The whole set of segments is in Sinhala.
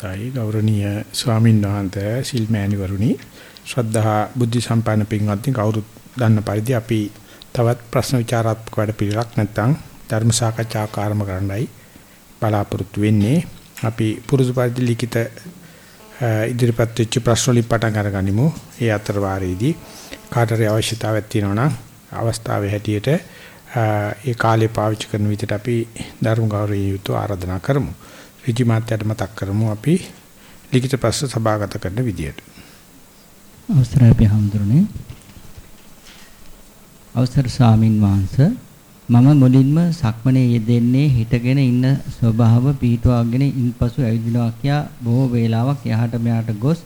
තයි ගෞරවනීය ස්වාමීන් වහන්සේ සිල්මෑණිවරුනි ශ්‍රද්ධා බුද්ධ සම්පන්න පින්වත්නි කවුරුත් දන්න පරිදි අපි තවත් ප්‍රශ්න විචාරාත්මක වැඩ පිළිලක් නැත්නම් ධර්ම සාකච්ඡා ආකාරම කරන්නයි බලාපොරොත්තු වෙන්නේ. අපි පුරුදු පරිදි ලිඛිත ඉදිරිපත් වෙච්ච ප්‍රශ්න වලින් පටන් අරගනිමු. ඒ අතර වාරයේදී කාටරි අවශ්‍යතාවයක් තියෙනවා නම් අවස්ථාවේ හැටියට ඒ කාලේ පාවිච්චි කරන විදිහට අපි ධර්ම ගෞරවයෙන් යුතුව ආරාධනා කරමු. ඍජු මාත්‍යට මතක් කරමු අපි ලිඛිත ප්‍රශ්න සභාගත කරන විදියට. අවසරයි අපි හඳුරන්නේ. අවසර ස්වාමින් වහන්සේ මම මුලින්ම සක්මනේ යෙදෙන්නේ හිටගෙන ඉන්න ස්වභාව පිහිටුවාගෙන ඉන්පසු ඇවිදිනවා කියා බොහෝ වේලාවක් යහට මෙහාට ගොස්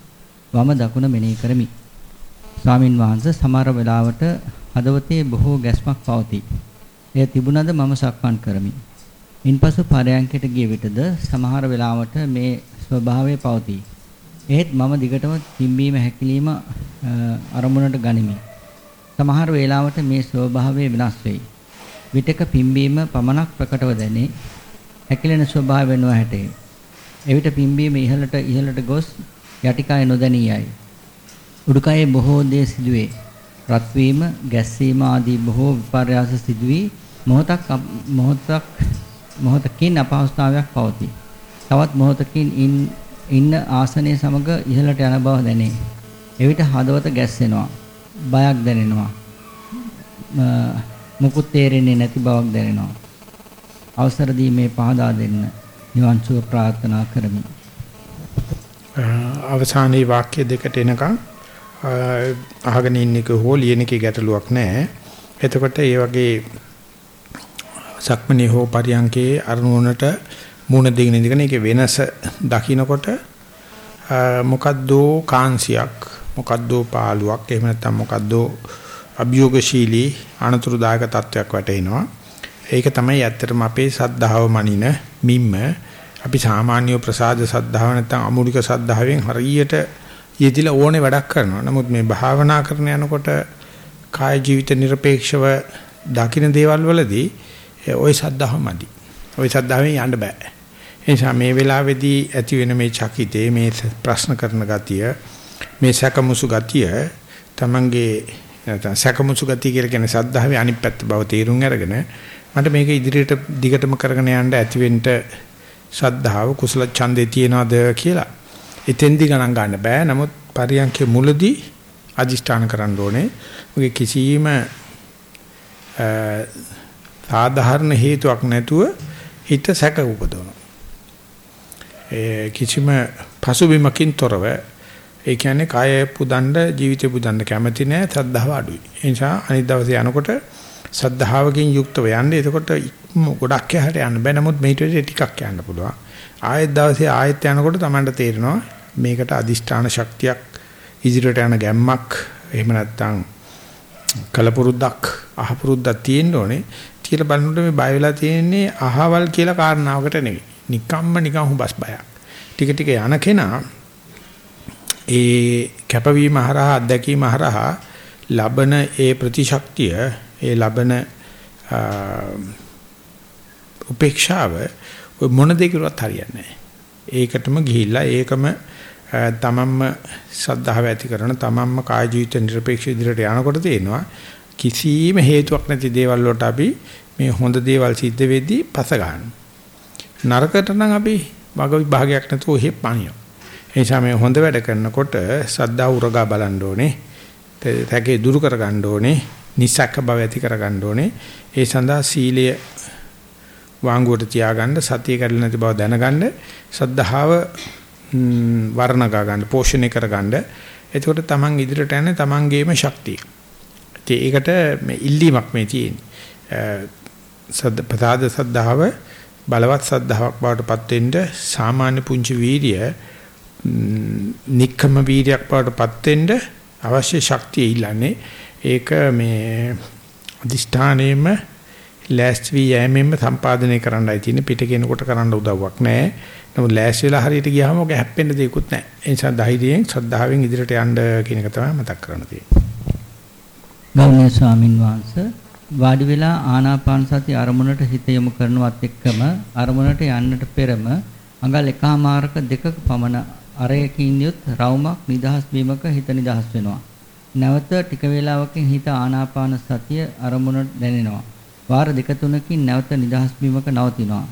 වම දකුණ මෙනෙහි කරමි. ස්වාමින් වහන්සේ සමහර වෙලාවට හදවතේ බොහෝ ගැස්මක් පවතී. එය තිබුණද මම සක්මන් කරමි. ඉන්පසු පරයන්කයට ගිය විටද සමහර වෙලාවට මේ ස්වභාවය පවතී. එහෙත් මම දිගටම තිම්බීම හැකිලිම අරමුණට ගනිමි. සමහර වේලාවට මේ ස්වභාවය වෙනස් වෙයි. විටක පිම්බීම පමණක් ප්‍රකටව දැනේ. හැකිලෙන ස්වභාවය නොහැටේ. එවිට පිම්බීම ඉහළට ඉහළට ගොස් යටිකය නොදැනී යයි. උඩුකයේ බොහෝ දේ සිදුවේ. රත් වීම, ගැස්සීම ආදී බොහෝ විපර්යාස සිදුවී මොහොතක් මොහොතක් මොහොතකින් අපහසුතාවයක් පවතී. තවත් මොහොතකින් ඉන්න ආසනයේ සමග ඉහළට යන බව දැනේ. එවිට හදවත ගැස්සෙනවා. බයක් දැනෙනවා. මුකුත් තේරෙන්නේ නැති බවක් දැනෙනවා. අවසර දීමේ පහදා දෙන්න නිවන් සුව ප්‍රාර්ථනා කරමි. අවසානයේ වාක්‍ය දෙකට එනකම් අහගෙන ඉන්න එක හෝ ලියන එකේ ගැටලුවක් නැහැ. එතකොට ඒ වගේ සක්මනේ හෝ පරියංකේ අරමුණට මූණ දෙගෙන ඉඳගෙන ඒකේ වෙනස දකිනකොට මොකද්ද කාංශයක් මොකද්ද පාළුවක් එහෙම නැත්නම් මොකද්ද අභියෝගශීලී අනතුරුදායක තත්වයක් වටේනවා. ඒක තමයි ඇත්තටම අපේ සද්ධාව මනින මිම්ම. අපි සාමාන්‍ය ප්‍රසාද සද්ධාව නැත්නම් අමූලික සද්ධාවෙන් හරියට යෙදිලා ඕනේ වැඩක් කරනවා. නමුත් මේ භාවනා කරන යනකොට කාය ජීවිත নিরপেক্ষව දකින්න දේවල් වලදී ওই සද්ධාවමදි. ওই සද්ධාවෙන් යන්න බෑ. ඒ නිසා මේ වෙලාවේදී ඇති වෙන මේ චකිතේ මේ ප්‍රශ්න කරන ගතිය මේ සැකමුසු ගතිය තමන්ගේ නැත්නම් සැකමුසු ගතිය කියලා කියන්නේ සද්ධාවේ අනිත් පැත්ත බව තේරුම් අරගෙන මට මේක ඉදිරියට දිගටම කරගෙන යන්න ඇතිවෙන්න ශ්‍රද්ධාව කුසල ඡන්දේ තියනවාද කියලා එතෙන්දි ගණන් ගන්න බෑ නමුත් පරියන්කේ මුලදී අදිෂ්ඨාන කරන්න ඕනේ මොකද කිසියම් සාධාරණ හේතුවක් නැතුව හිත සැක උපදවනවා. ඒ කිසිම පසුබිමකින් තොරව ඒ කියන්නේ කය පුදන්න ජීවිතේ පුදන්න කැමති නැහැ සද්ධාව අඩුයි. ඒ නිසා අනිත් දවසේ යනකොට සද්ධාවකින් යුක්තව යන්නේ. එතකොට ගොඩක් යහට යන්න බෑ. නමුත් මේට ටිකක් යන්න පුළුවන්. ආයෙත් දවසේ ආයෙත් යනකොට Tamanට තේරෙනවා මේකට අදිෂ්ඨාන ශක්තියක් ඉදිරියට යන ගැම්මක් එහෙම නැත්නම් කලපුරුද්දක් අහපුරුද්දක් තියෙන්න ඕනේ. කියලා බලනකොට මේ බය වෙලා තියෙන්නේ අහවල් කියලා කාරණාවකට නෙවෙයි. නිකම්ම නිකම් හුඹස් බයක්. ටික ටික යන කෙනා ඒ කැපවීම හරහා අත්දැකීම හරහා ලබන ඒ ප්‍රතිශක්තිය ඒ ලබන උපේක්ෂාව මොන දෙයකටවත් හරියන්නේ නැහැ. ඒකටම ගිහිල්ලා ඒකම තමන්ම ශ්‍රද්ධාව ඇති කරන තමන්ම කාය ජීවිත නිර්පේක්ෂ ඉදිරියට යනකොට තේනවා කිසිම හේතුවක් නැති දේවල් වලට අපි මේ හොඳ දේවල් සිද්ධ වෙද්දී පස ගන්නවා. නරකට නම් අපි වග විභාගයක් නැතුව එහෙ පණිනවා. ඒ නිසා මේ හොඳ වැඩ කරනකොට සද්දා උරගා බලන්න ඕනේ. තැකේ දුරු කර ගන්න ඕනේ. නිසක්ක බව ඇති කර ගන්න ඕනේ. ඒ සඳහා සීලය වාංගුවට තියාගන්න සතිය කැඩෙන්නේ නැති බව දැනගන්න සද්ධාව වර්ණගා ගන්න පෝෂණය කර ගන්න. එතකොට තමන් ඉදිරියට යන්නේ තමන්ගේම ශක්තිය. ඒකට මේ ඉල්ලීමක් මේ තියෙන්නේ. සද්ද ප්‍රසාද සද්ධාව බලවත් සද්ධාාවක් බවට පත් වෙන්න සාමාන්‍ය පුංචි වීර්ය නික්කම වීර්යයක් බවට පත් වෙන්න අවශ්‍ය ශක්තිය ඉල්ලන්නේ ඒක මේ අදිෂ්ඨානයේම ලෑස්ති වී යෑමෙන්ම සම්පාදනය කරන්නයි තියෙන්නේ පිට කෙනෙකුට කරන්න උදව්වක් නැහැ. නමුත් ලෑස්ති වෙලා හරියට ගියාම ඔක හැප්පෙන්න දෙයක්වත් නැහැ. ඒ නිසා ධෛර්යයෙන් ශ්‍රද්ධාවෙන් ඉදිරියට යන්න කියන එක තමයි මතක් කරන්න තියෙන්නේ. ගෞරවනීය ස්වාමින් වහන්සේ වාඩි වෙලා ආනාපාන සති අරමුණට හිත යොමු කරනවත් එක්කම අරමුණට යන්නට පෙරම අඟල් එකමාරක දෙකක පමණ අරයකින් යුත් රවුමක් නිදහස් වීමක හිත නිදහස් වෙනවා. නැවත ටික වේලාවකින් හිත ආනාපාන සතිය අරමුණට දැනෙනවා. වාර දෙක තුනකින් නැවත නිදහස් වීමක නවතිනවා.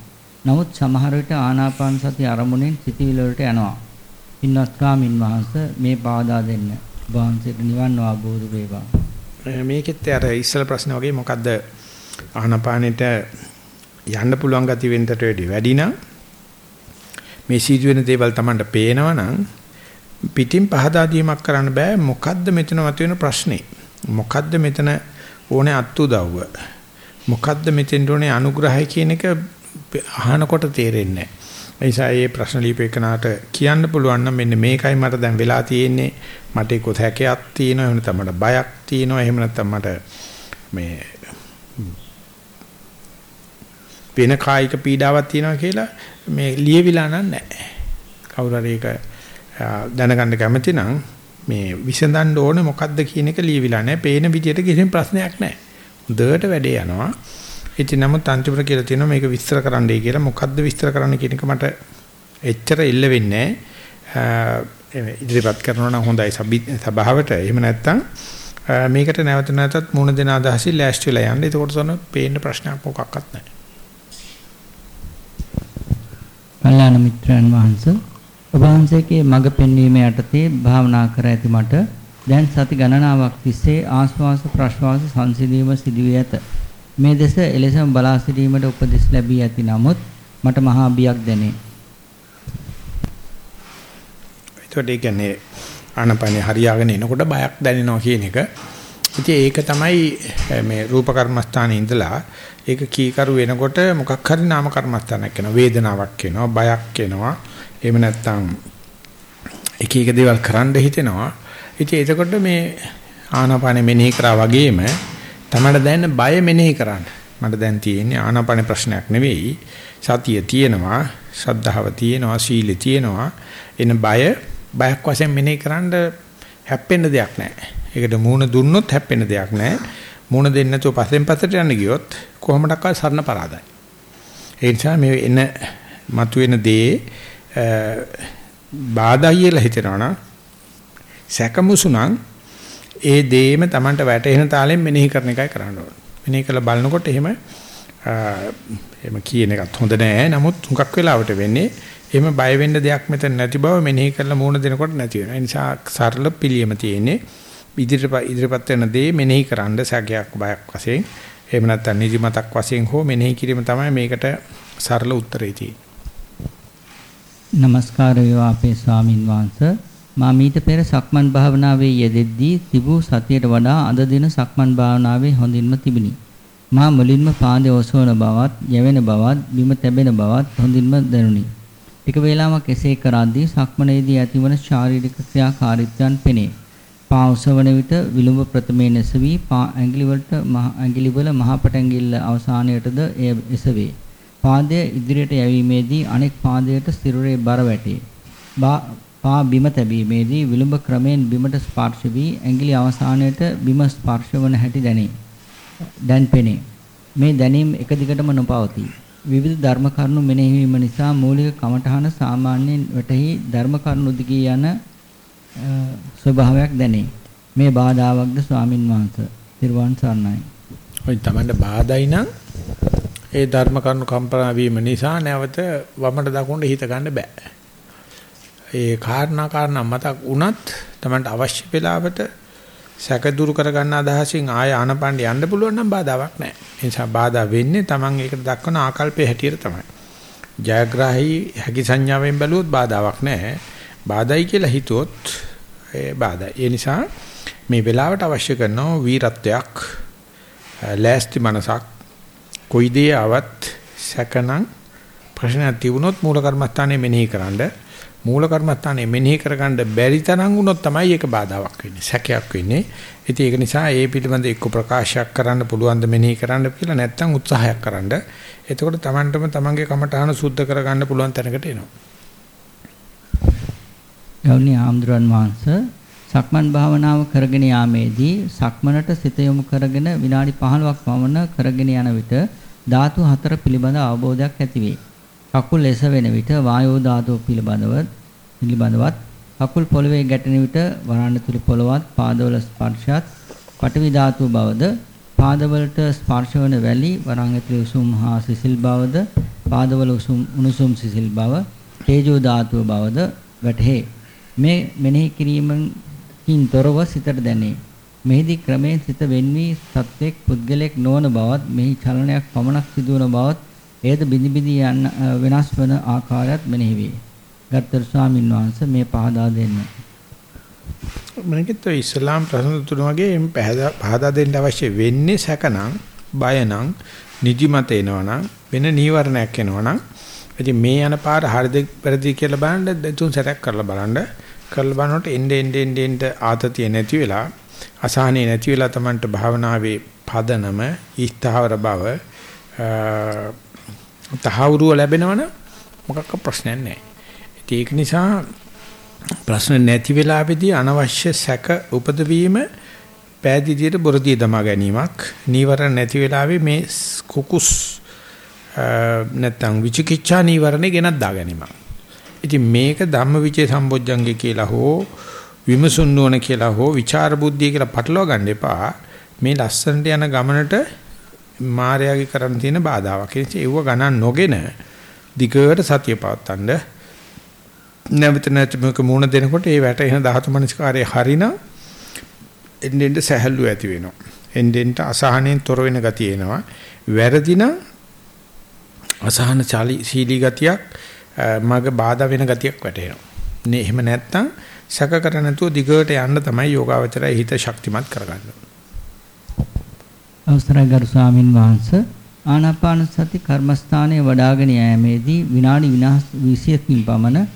නමුත් සමහර විට ආනාපාන සතිය අරමුණෙන් සිතිවිලි වලට යනවා. පින්වත් ස්වාමින් වහන්සේ මේ පාදා දෙන්න. වහන්සේට නිවන් අවබෝධ වේවා. මේකෙත් අර ඉස්සල ප්‍රශ්න වගේ මොකද්ද? ආනාපානෙට යන්න පුළුවන් ගතිය වෙනතට වැඩි. නම් මේ සිදුවෙන දේවල් Tamanට පේනවා නම් පිටින් පහදා දීමක් කරන්න බෑ. මොකද්ද මෙතන මතුවෙන ප්‍රශ්නේ? මොකද්ද මෙතන ඕනේ අත්උදව්ව මොකද්ද මෙතෙන් ඕනේ අනුග්‍රහය කියන එක අහනකොට තේරෙන්නේ නැහැ ඒ නිසා මේ ප්‍රශ්න ලියපේකනාට කියන්න පුළුවන් නම් මෙන්න මේකයි මට දැන් වෙලා තියෙන්නේ මට ඒක හැකයක් තියෙනවා එහෙම නැත්නම් මට බයක් තියෙනවා එහෙම නැත්නම් මට මේ වෙන කායික පීඩාවක් තියෙනවා කියලා මේ ලියවිලා නැහැ. කවුරු හරි ඒක දැනගන්න කැමති නම් මේ විසඳන්න ඕනේ මොකද්ද කියන එක ලියවිලා නැහැ. පේන විදියට කිසිම ප්‍රශ්නයක් නැහැ. හොඳට වැඩේ යනවා. ඉතින් නමුත් අන්තිමට කියලා තියෙනවා මේක විස්තර කරන්නයි කියලා. මොකද්ද විස්තර කරන්න කියන එක මට එච්චර එල්ල වෙන්නේ නැහැ. ඉදිරිපත් කරනවා නම් හොඳයි සභාවට. එහෙම නැත්නම් මේකට නැවත නැවතත් මුණ දෙන අදහසින් ලෑස්ති වෙලා යන්න. එතකොට තමයි පේන්න ප්‍රශ්නයක් මොකක්වත් නැහැ. කල්යාණ මිත්‍රයන් වහන්සේ ඔබ වහන්සේගේ මඟ පෙන්වීම යටතේ භාවනා කර ඇති මට දැන් සති ගණනාවක් තිස්සේ ආශ්වාස ප්‍රශ්වාස සංසිඳීම සිදුවී ඇත. මේ දෙස එලෙසම බලා සිටීමට උපදෙස් ලැබී ඇති නමුත් මට මහා බියක් දැනේ. ඒකට ඒ කියන්නේ ආනපනේ හරියාගෙන එනකොට බයක් දැනෙනවා කියන එක. ඉතින් ඒක තමයි මේ රූප කර්මස්ථානයේ ඉඳලා ඒක කීකරු වෙනකොට මොකක් හරි නාම කර්මස්ථානයක් වෙනවා වේදනාවක් එනවා බයක් එනවා එහෙම නැත්නම් එක එක දේවල් කරන්න හිතෙනවා ඉතින් එතකොට මේ ආනාපානෙ මෙනෙහි කරා වගේම තමයි දැන් බය මෙනෙහි කරන්න. මට දැන් තියෙන්නේ ආනාපානෙ ප්‍රශ්නයක් නෙවෙයි. සතිය තියෙනවා ශ්‍රද්ධාව තියෙනවා සීලෙ තියෙනවා. එන බය බයක් වශයෙන් මෙනෙහි කරන්න හැප්පෙන්න දෙයක් නැහැ. ඒකට මූණ දුන්නොත් හැප්පෙන්න දෙයක් නැහැ. මුණ දෙන්නේ නැතුව පස්සෙන් පස්සට යන්න ගියොත් කොහොමඩක්වත් සරණ පරාදයි. ඒ නිසා මේ එන මතුවෙන දේ බාධා කියලා හිතනවනම් සැකමුසුනම් ඒ දේම Tamanට වැටෙන තාලෙන් මෙනෙහි කරන එකයි කරන්න ඕනේ. මෙනෙහි කරලා බලනකොට එහෙම එහෙම කියන එකත් හොඳ නෑ. නමුත් හුඟක් වෙලාවට වෙන්නේ එහෙම බය වෙන්න දෙයක් මෙතන නැති බව මෙනෙහි කරලා මූණ දෙනකොට නැති වෙනවා. ඒ නිසා සරල පිළියම තියෙන්නේ ඉදිරියට ඉදිරියපත් වෙන දේ මෙනෙහි කරන්න සැකයක් බයක් වශයෙන් එහෙම නැත්නම් නිදිමතක් වශයෙන් හෝ මෙනෙහි කිරීම තමයි මේකට සරල උත්තරේ තියෙන්නේ. নমස්කාර වේවා අපේ ස්වාමින් වහන්සේ මා මීට පෙර සක්මන් භාවනාවේ යෙදෙද්දී තිබූ සතියට වඩා අද දින සක්මන් භාවනාවේ හොඳින්ම තිබිනි. මා මුලින්ම පාදයේ ඔසවන බවත්, යැවෙන බවත්, බිම තැබෙන බවත් හොඳින්ම දැනුනි. ටික වේලාවක් එසේ කරද්දී සක්මනේදී ඇතිවන ශාරීරික ක්‍රියාකාරීත්වයන් පෙනේ. පා ඔසවන විට විලුඹ ප්‍රථමයෙන් එසවි පා ඇඟිලි වලට ඇඟිලි වල මහපට ඇඟිල්ල අවසානයටද එය එසවේ. පාදය ඉදිරියට යැවීමේදී අනෙක් පාදයට සිරුරේ බර වැටේ. පා බිම තැබීමේදී විලුඹ ක්‍රමයෙන් බිමට ස්පර්ශ වී ඇඟිලි අවසානයට බිම ස්පර්ශ වන හැටි දැනේ. දැන් පෙනේ. මේ දැනීම එක දිගටම නොපවතී. විවිධ ධර්ම කරුණු මෙනෙහි වීම නිසා මූලික කමඨහන සාමාන්‍යයෙන් වැටහි ධර්ම කරුණු දිගේ යන ස්වභාවයක් දැනේ. මේ බාධාවක්ද ස්වාමින් වහන්සේ. තිරුවන් සරණයි. ඔය තමන්ට බාධායි නම් ඒ ධර්ම කරුණු කම්පනා වීම නිසා නැවත වමට දකුණට හිත ගන්න බෑ. ඒ කාරණා කාරණා මතක් වුණත් තමන්ට අවශ්‍ය වෙලාවට සැක දුරු කර ගන්න අදහසින් ආය ආනපණ්ඩ යන්න පුළුවන් නම් බාධාවක් නැහැ. ඒ නිසා බාධා වෙන්නේ තමන් ඒකට දක්වන ආකල්පයේ හැටියට තමයි. ජයග්‍රාහී හැකි සංඥාවෙන් බැලුවොත් බාධාවක් නැහැ. බාධායි කියලා හිතුවොත් ඒ බාධා. ඒ නිසා මේ වෙලාවට අවශ්‍ය කරන වීරත්වයක් ලෑස්ති මනසක් කොයි දේ ආවත් සැකනම් ප්‍රශ්නයක් තිබුණොත් මූල කර්මස්ථානයේ මෙනෙහි කරන්න මූල කර්මස්ථානයේ මෙනෙහි කරගන්න බැරි තරම් වුණොත් තමයි ඒක බාධාවක් වෙන්නේ සැකයක් වෙන්නේ. ඉතින් ඒක නිසා ඒ පිළිබඳ එක්ක ප්‍රකාශයක් කරන්න පුළුවන් ද මෙනෙහි කරන්න කියලා නැත්නම් උත්සාහයක් කරන්න. එතකොට Tamanටම Tamanගේ කමඨාන සුද්ධ කරගන්න පුළුවන් තැනකට එනවා. ගෞණීය ආම්දුරන් වහන්සේ සක්මන් භාවනාව කරගෙන යාමේදී සක්මනට සිත යොමු කරගෙන විනාඩි 15ක් පමණ කරගෙන යන විට ධාතු හතර පිළිබඳ අවබෝධයක් ඇතිවේ. කකුල් එසවෙන විට වායෝ ධාතුව පිළිබඳව පිළිබඳවත් කකුල් පොළවේ ගැටෙන විට වරාණ තුල පොළවත් පාදවල ස්පර්ශයත් පටවි ධාතුව බවද පාදවලට ස්පර්ශ වන වැලි වරාණ ඇතුලේ උසුම් හා සිසිල් බවද පාදවල උසුම් උණුසුම් සිසිල් බව තේජෝ ධාතුව බවද වැටහේ. මේ මෙනෙහි කිරීමකින් තොරව සිතට දැනේ. මෙහිදී ක්‍රමයෙන් සිත වෙන්වී සත්වෙක් පුද්ගලෙක් නොවන බවත් මෙහි චලනයක් පමණක් සිදුවන බවත් එයද බිනි බිනි යන වෙනස් වන ආකාරයත් මෙනෙහි වේ. ගත්තර ස්වාමීන් වහන්සේ මේ පහදා දෙන්න. මනකිට ඉස්ලාම් ප්‍රශ්න තුන වගේ පහදා දෙන්න අවශ්‍ය වෙන්නේ සැකනම් බයනම් නිදිමත එනවනම් වෙන නීවරණයක් එනවනම් ඉතින් මේ යන පාර හරිද වැරදි කියලා බලන්න තුන් සැරයක් කරලා බලන්න කරලා බලනකොට එnde end end end ආතතිය නැති වෙලා අසහනේ නැති වෙලා Tamanට භාවනාවේ පදනම ඊස්තාවර බව තහවුරුව ලැබෙනවනම් මොකක්ක ප්‍රශ්නයක් නැහැ. ඒක නිසා ප්‍රශ්න නැති වෙලාවේදී අනවශ්‍ය සැක උපදවීම පෑදීදියට බොරදී දමා ගැනීමක් නීවරණ නැති වෙලාවේ මේ කුකුස් නැත්තම් විචිකිච්ඡා නීවරණේ ගෙනත් දා ගැනීමක්. ඉතින් මේක ධම්මවිචේ සම්බොජ්ජංගේ කියලා හෝ විමසුන් නොවන කියලා හෝ විචාර බුද්ධිය කියලා පටලවා ගන්න එපා. මේ ලස්සනට යන ගමනට මායාවේ කරන් තියෙන බාධාවක්. ඒ නිසා ඒව ගණන් නොගෙන දිගට සතිය පවත්තන්න නැවත නැවත මේක මූණ දෙනකොට ඒ වැටෙන ධාතු මනස්කාරයේ හරිනම් එන්නෙන්ද සැහැල්ලු ඇති වෙනවා. එන්නෙන්ට අසහනෙන් තොර වෙන ගතිය එනවා. වැරදිනම් අසහන සීලී ගතියක් මග බාධා වෙන ගතියක් වැටෙනවා. නේ එහෙම නැත්තම් සැක කර නැතුව දිගට යන්න තමයි යෝගාවචරය හිත ශක්තිමත් කරගන්නේ. අවසරයි ගරු ස්වාමින් වහන්සේ ආනාපාන සති කර්මස්ථානයේ වඩාගෙන යෑමේදී විනාඩි 20කින් පමණ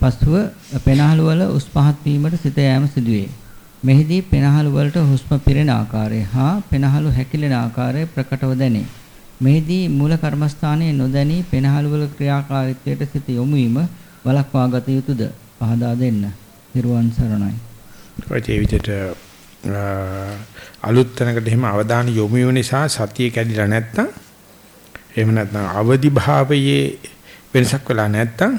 පසුව පෙනහළු වල උස් පහත් වීමට සිත යෑම සිදුවේ. මෙහිදී පෙනහළු වලට හුස්ම පිරෙන ආකාරය හා පෙනහළු හැකිලෙන ආකාරය ප්‍රකටව දැනේ. මෙහිදී මූල කර්මස්ථානයේ නොදැනී පෙනහළු වල ක්‍රියාකාරීත්වයට සිත යොමු වීම වළක්වා ගත යුතුයද? පහදා දෙන්න. නිර්වාණ සරණයි. ඔය විදිහට අලුත් තැනකට එහෙම අවධානය යොමු වෙන නිසා සතිය කැඩිලා නැත්තම් එහෙම නැත්නම් අවදි භාවයේ වෙනසක් වෙලා නැත්තම්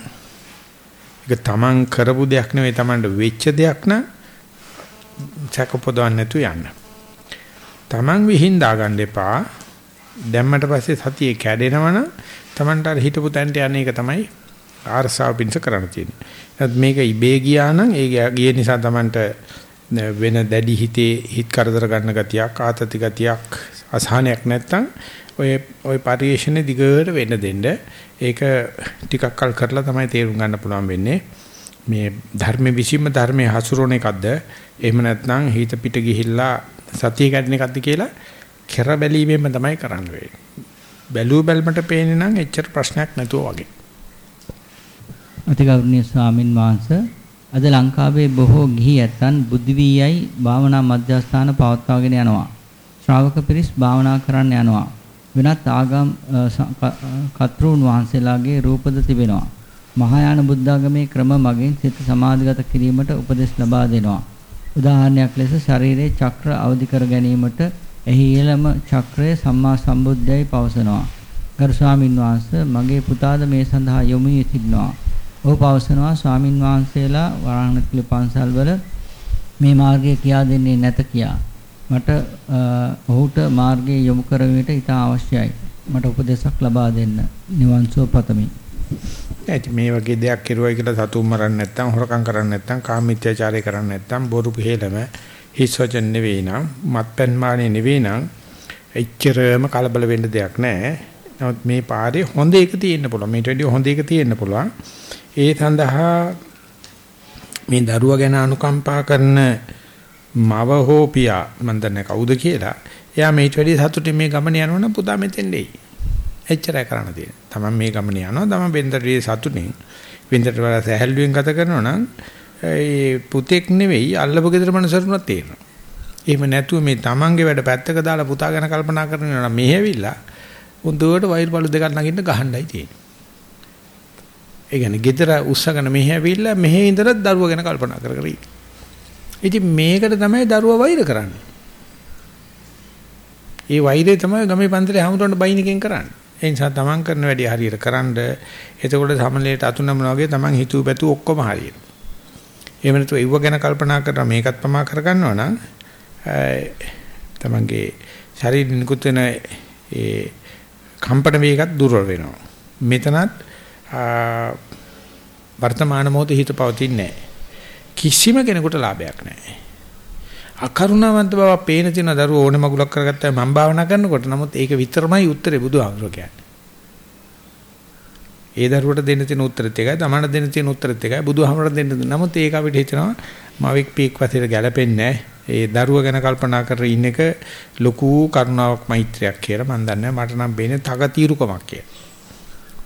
ඒක තමන් කරපු දෙයක් නෙවෙයි තමන්ට වෙච්ච දෙයක් නම් සැකපොදවන්න නැතු යන්න. තමන් විහිං දාගන්න එපා. දැම්මට පස්සේ සතිය කැඩෙනවනම් තමන්ට අර හිතපු තැනට යන එක තමයි ආරසාව පිණිස කරන්න තියෙන්නේ. මේක ඉබේ ගියා නම් ඒ ගිය නිසා තමන්ට වෙන දැඩි හිතේ හිත කරදර ගන්න ගතියක් ආතති ගතියක් අසහනයක් නැත්තම් ඔය ඔය පරිේශනේ දිගට වෙන්න දෙන්න. ඒක ටිකක් කල් කරලා තමයි තේරුම් ගන්න පුළුවන් වෙන්නේ. මේ ධර්ම විසීම ධර්මයේ හසුරුවන එකක්ද? එහෙම නැත්නම් හිත පිට ගිහිල්ලා සතිය කැඩෙන එකක්ද කියලා කෙර බැලීමෙන්ම තමයි කරන්න වෙන්නේ. බැලුව බැලමට පේන්නේ නම් එච්චර ප්‍රශ්නයක් නැතුව වගේ. අතිගෞරවනීය ස්වාමින් වහන්සේ අද ලංකාවේ බොහෝ ගිහි ඇත්තන් බුද්ධ වීයයි භාවනා මධ්‍යස්ථාන පවත්වාගෙන යනවා. ශ්‍රාවක පිරිස් භාවනා කරන්න යනවා. වෙනත් ආගම් කතෘන් වහන්සේලාගේ රූපද තිබෙනවා. මහායාන බුද්ධාගමේ ක්‍රම මගින් සිත සමාධිගත කිරීමට උපදෙස් ලබා දෙනවා. උදාහරණයක් ලෙස ශරීරයේ චක්‍ර අවදි කර ගැනීමට එහි ඊළම චක්‍රය සම්මා සම්බුද්ධයයි පවසනවා. ගරු ස්වාමින් වහන්සේ මගේ පුතාද මේ සඳහා යොමු වී සිටිනවා. ඔහු පවසනවා ස්වාමින් වහන්සේලා වරාණතිල පන්සල් වල මේ මාර්ගය කියා දෙන්නේ නැත කියා. මට ඔහුට මාර්ගය යොමු කරවීමට ඉතා අවශ්‍යයි. මට උපදේශක් ලබා දෙන්න. නිවන් සුව පතමි. ඇයි මේ වගේ දෙයක් කෙරුවයි කියලා සතුම් මරන්න නැත්නම් හොරකම් කරන්න නැත්නම් කාමීත්‍යචාරය කරන්න නැත්නම් බොරු පිළිලම හිස් වචන නෙවෙයි නම් මත්පැන් මානේ නෙවෙයි නම් එච්චරම කලබල වෙන්න දෙයක් නැහැ. නමුත් මේ පාරේ හොඳ එක තියෙන්න පුළුවන්. මේට වැඩිය හොඳ එක තියෙන්න පුළුවන්. ඒ සඳහා මේ දරුවා ගැන අනුකම්පා කරන මව හෝ පියා මන් දන්නේ කවුද කියලා. එයා මේට වැඩි සතුටින් මේ ගමන යනවනම් පුතා මෙතෙන් දෙයි. එච්චරයි කරන්න තියෙන්නේ. තමන් මේ ගමන යනවා තමන් බෙන්දරේ සතුටින් බෙන්දරට වල සැහැල්ලුවෙන් ගත කරනවා නම් ඒ පුතෙක් නෙවෙයි අල්ලපු ගෙදර මනසරුණක් තේරෙනවා. එහෙම නැතුව මේ තමන්ගේ වැඩ පැත්තක දාලා පුතා ගැන කල්පනා කරනවා නම් මෙහෙ ඇවිල්ලා උන්දුවට වෛර බලු දෙකක් නගින්න ගහන්නයි තියෙන්නේ. ඒ කියන්නේ gedara උස්සගෙන මෙහෙ ඇවිල්ලා මෙහෙ ඉඳලා දරුවා ගැන කල්පනා කර කර ඉතින් මේකට තමයි දරුවා වෛර කරන්නේ. ඒ වෛරය තමයි ගමේ පන්සලේ හැමෝටම බයින් එකෙන් කරන්නේ. ඒ නිසා තමන් කරන වැඩේ හරියට කරන්ඩ එතකොට සමලයට අතුනමන වගේ තමන් හිතුව පැතු ඔක්කොම හරියට. එහෙම නැතුව ඉව ගැන කල්පනා කරලා මේකත් පමා කරගන්නවා නම් තමන්ගේ ශරීරෙ නිකුත් වෙන ඒ කම්පන වේගත් දුර්වල වෙනවා. මෙතනත් වර්තමාන මොහොතේ හිත පවතින්නේ කිසිම කෙනෙකුට ලාභයක් නැහැ. අකරුණාවන්ත බව පේන තියෙන දරුවෝ ඕනේ මගුලක් කරගත්තා මම භාවනා කරනකොට නමුත් ඒක විතරමයි උත්තරේ බුදුහාමුදුරුවෝ කියන්නේ. ඒ දරුවට දෙන්න තියෙන උත්තරෙත් එකයි තමන්ට දෙන්න තියෙන උත්තරෙත් එකයි බුදුහාමුදුරුවෝ දෙන්න නමුත් ඒක අපිට හිතෙනවා මවෙක් පීක් වශයෙන් ගැලපෙන්නේ ඒ දරුව ගැන කල්පනා කරගෙන ඉන්න එක ලොකු කරුණාවක් මෛත්‍රියක් කියලා මම දන්නේ මට නම් බේනේ තකතිරුකමක් කියලා.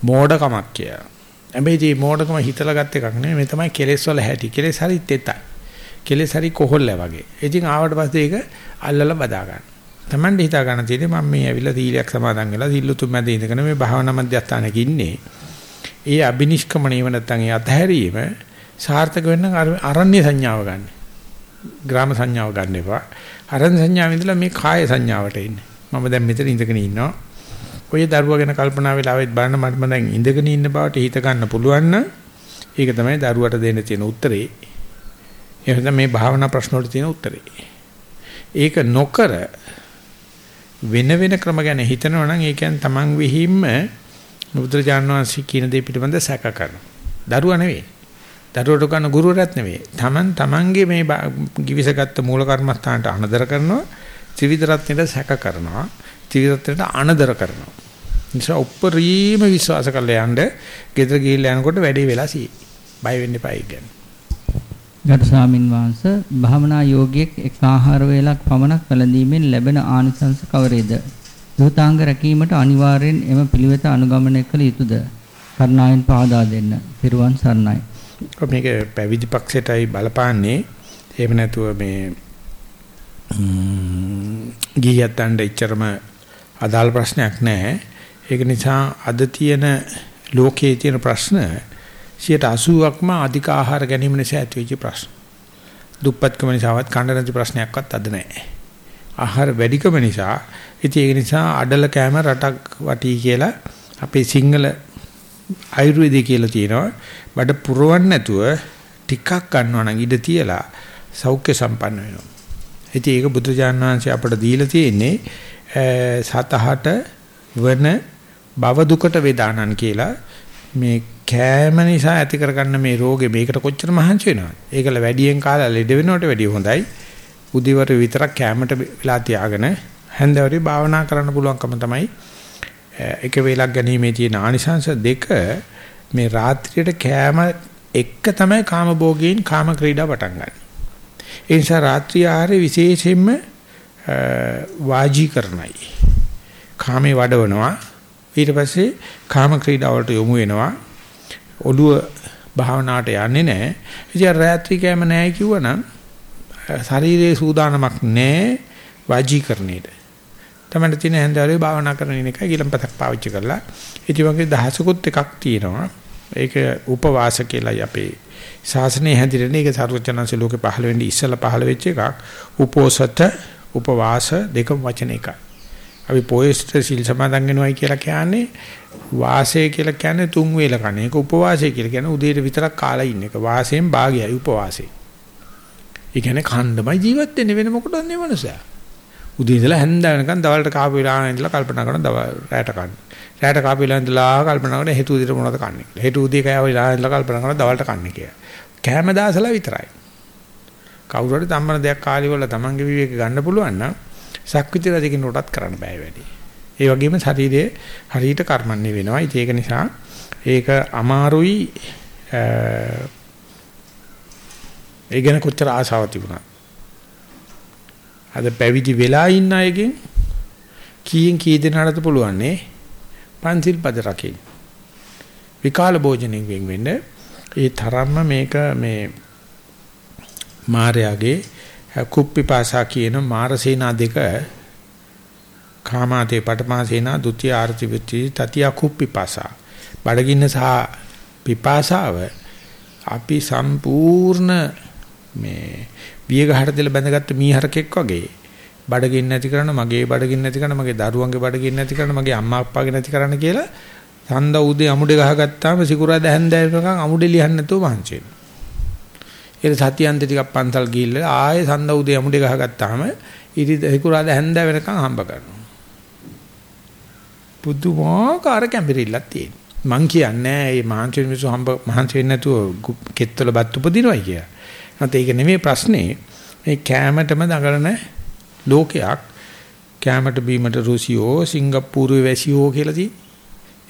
මෝඩකමක් කියලා. හැබැයි මේ මෝඩකම හිතලා ගත් එකක් නෙමෙයි මේ තමයි කෙලෙස් වල හැටි. කෙලෙස් හරි තෙතයි. කෙලෙස් හරි කොහොල්ල වගේ. ඉතින් ආවට පස්සේ ඒක අල්ලලා බදා ගන්න. Tamande හිතා ගන්න තියෙන්නේ මම මේ ඇවිල්ලා සීලයක් සමාදන් වෙලා සීලුතුම් මැද ඉඳගෙන මේ භාවනා මධ්‍යස්ථානක ඉන්නේ. ඒ අබිනිෂ්ක්‍මණයව නැත්තම් ඒ අතහැරීම සාර්ථක වෙන්න අරණ්‍ය සංඥාව ගන්න. ග්‍රාම සංඥාව ගන්න එපා. අරණ්‍ය සංඥාවෙන් ඉඳලා මේ කාය සංඥාවට එන්නේ. මම දැන් මෙතන ඉඳගෙන ඉන්නවා. ඔය දරුවා ගැන කල්පනා වෙලා ආවෙත් බලන්න මට දැන් ඉඳගෙන ඉන්න බවට හිත ගන්න පුළුවන් නම් ඒක තමයි දරුවට දෙන්න තියෙන උත්තරේ. එහෙනම් මේ භාවනා ප්‍රශ්න වලට තියෙන උත්තරේ. ඒක නොකර වෙන වෙන ක්‍රම ගැන හිතනවා නම් ඒ කියන්නේ Taman විහිම්ම බුදුරජාණන් වහන්සේ කියන දේ පිළිබඳ සැක කරනවා. දරුවා නෙවෙයි. දරුවට කරන ගුරුවරයාත් නෙවෙයි. Taman Tamanගේ මේ givisගත්ත මූල කර්මස්ථානට අනදර කරනවා. ත්‍රිවිධ රත්නයට සැක කරනවා. ත්‍රිවිධ රත්නයට අනදර කරනවා. නිසා උප්පරීම විශ්වාස කරලා යන්න ගෙදර ගිහිල්ලා යනකොට වැඩේ වෙලා සී. බය වෙන්න එපා ඒක ගැන. ගරු ස්වාමින් වහන්සේ භාවනා යෝගියෙක් එක් ආහාර වේලක් පමණක් වැළඳීමෙන් ලැබෙන ආනිසංස කවරේද? දෝතාංග රැකීමට අනිවාර්යෙන් එම පිළිවෙත අනුගමනය කළ යුතුයද? කරුණාවෙන් පහදා දෙන්න. පිරුවන් සරණයි. මේක පැවිදි පක්ෂයටයි බලපාන්නේ. එහෙම නැතුව මේ ගියත්තන්ට එච්චරම අදාළ ප්‍රශ්නයක් නැහැ. ඒක නිසා අද තියෙන ලෝකයේ තියෙන ප්‍රශ්න 80%ක්ම අධික ආහාර ගැනීම නිසා ඇතිවෙච්ච ප්‍රශ්න. දුප්පත්කම නිසාවත් කන්න නැති ප්‍රශ්නයක්වත් අද නැහැ. ආහාර වැඩිකම නිසා ඉතින් ඒක නිසා අඩල කෑම රටක් වටී කියලා අපේ සිංහල ආයුර්වේදය කියලා තියෙනවා. බඩ පුරවන්න නැතුව ටිකක් ගන්නවා නම් ඉඩ තියලා සෞඛ්‍ය සම්පන්න වෙනවා. ඉතින් ඒක බුදුජාණන් වහන්සේ අපට දීලා තියෙන්නේ සතහට වන භව දුකට වේදානන් කියලා මේ කෑම නිසා ඇති කරගන්න මේ රෝගේ මේකට කොච්චර මහන්සි වෙනවද? ඒකල වැඩියෙන් කාලා ලෙඩ වෙනවට වැඩිය හොඳයි. උදිවර විතරක් කෑමට වෙලා තියාගෙන හැන්දවරේ භාවනා කරන්න පුළුවන්කම තමයි එක වේලක් ගැනීමේ තියෙන ආනිසංශ දෙක මේ රාත්‍රියට කෑම එක තමයි කාම භෝගීන් කාම ක්‍රීඩා පටන් ගන්න. ඒ නිසා රාත්‍රී ආහාරයේ විශේෂයෙන්ම වාජීකරණයි. කාමේ වඩවනවා. ඊට පස්සේ කාම ක්‍රීඩා වලට යොමු වෙනවා. ඔළුව භාවනාවට යන්නේ නැහැ. ඉතින් රාත්‍රී කෑම නැහැ කිව්වනම් ශරීරයේ සූදානමක් නැහැ වාජීකරණයට. තමයි තියෙන හැන්දාවේ භාවනා කරන එකයි ගිලම්පතක් පාවිච්චි කරලා. ඉතින් වගේ දහසකුත් එකක් තියෙනවා. ඒක උපවාස කියලායි අපේ ශාසනය හැදිරෙන එක සර්වචනංශ ලෝකේ පහළ වෙන්නේ ඉස්සලා පහළ වෙච්ච එකක්. උපෝසත උපවාස දෙකම වචන එකයි. අපි පොයස්ට සිල් සමාදන් වෙනවයි කියලා කියන්නේ වාසය කියලා කියන්නේ තුන් වේල කණ එක උපවාසය කියලා කියන්නේ උදේට විතරක් කාලා ඉන්න එක වාසයෙන් භාගයයි උපවාසය. ඒ කියන්නේ ඛණ්ඩමයි ජීවත් වෙන්නේ වෙන මොකටද නේ මනුස්සයා. උදේ ඉඳලා හැන්ද වෙනකන් දවල්ට කාපු වෙලාව ඉඳලා කල්පනා කරන දවල් රැට කන්න. රැට කාපු වෙලාව ඉඳලා කල්පනා කරන හෙට උදේට මොනවද කන්නේ කියලා. හෙට උදේ කෑව වෙලාව ඉඳලා කල්පනා කරන දවල්ට කන්නේ කියලා. කෑම දාසලා විතරයි. කවුරු හරි තම්මන දෙයක් කාලි වල තමන්ගේ විවේක ගන්න පුළුවන් නම් සක්විති රජ කෙනෙකුටත් කරන්න බෑ වැඩි. ඒ වගේම ශරීරයේ හරියට කර්මන්නේ වෙනවා. ඒක නිසා ඒක අමාරුයි ඒ ගැන කොච්චර ආශාවක් තිබුණා. අද පැවිදි වෙලා ඉන්න අයගෙන් කීයෙන් කී දෙනාටද පුළුවන් නේ පන්සිල් පද රකින්න. විකාල භෝජනෙන් වෙන් වෙන්න ඒ තරම්ම මේක මේ මාර්යාගේ කුප්පිපාසා කියන මාරසේනා දෙක කාමාතේ පටමාසේනා ဒ ුතිය ආර්ති විත්‍ති තතිය කුප්පිපාසා බඩගින්න සහ පිපාසාව අපි සම්පූර්ණ මේ වියගහට දෙල බැඳගත්තු මීහරකෙක් වගේ බඩගින්න නැති කරන්න මගේ බඩගින්න නැති කරන්න මගේ දරුවන්ගේ බඩගින්න නැති කරන්න මගේ අම්මා අප්පාගේ නැති කරන්න කියලා සඳ උදේ අමුඩේ ගහගත්තාම සිකුරාද හැන්දෑවකම් අමුඩේ ලියන්න නැතුව මහන්සි වෙනවා. ඒ සතියන්ත ටිකක් පන්සල් ගිහිල්ලා ආයේ සඳ උදේ අමුඩේ ගහගත්තාම ඉරි සිකුරාද හැන්දෑ වෙනකම් හම්බ කරනවා. පුදුමාකාර කැම්බිරිල්ලක් තියෙනවා. මං කියන්නේ මේ මහන්සි මිනිස්සු හම්බ මහන්සි වෙන්නේ නැතුව කෙත්වල බත් උපදිනවයි කියලා. නැත්නම් ඒක නෙමෙයි ප්‍රශ්නේ. මේ කැමැටම දඟලන ලෝකයක් කැමැට බීමට රුසියෝ සිංගප්පූරුවේ වැසියෝ කියලා තියෙනවා.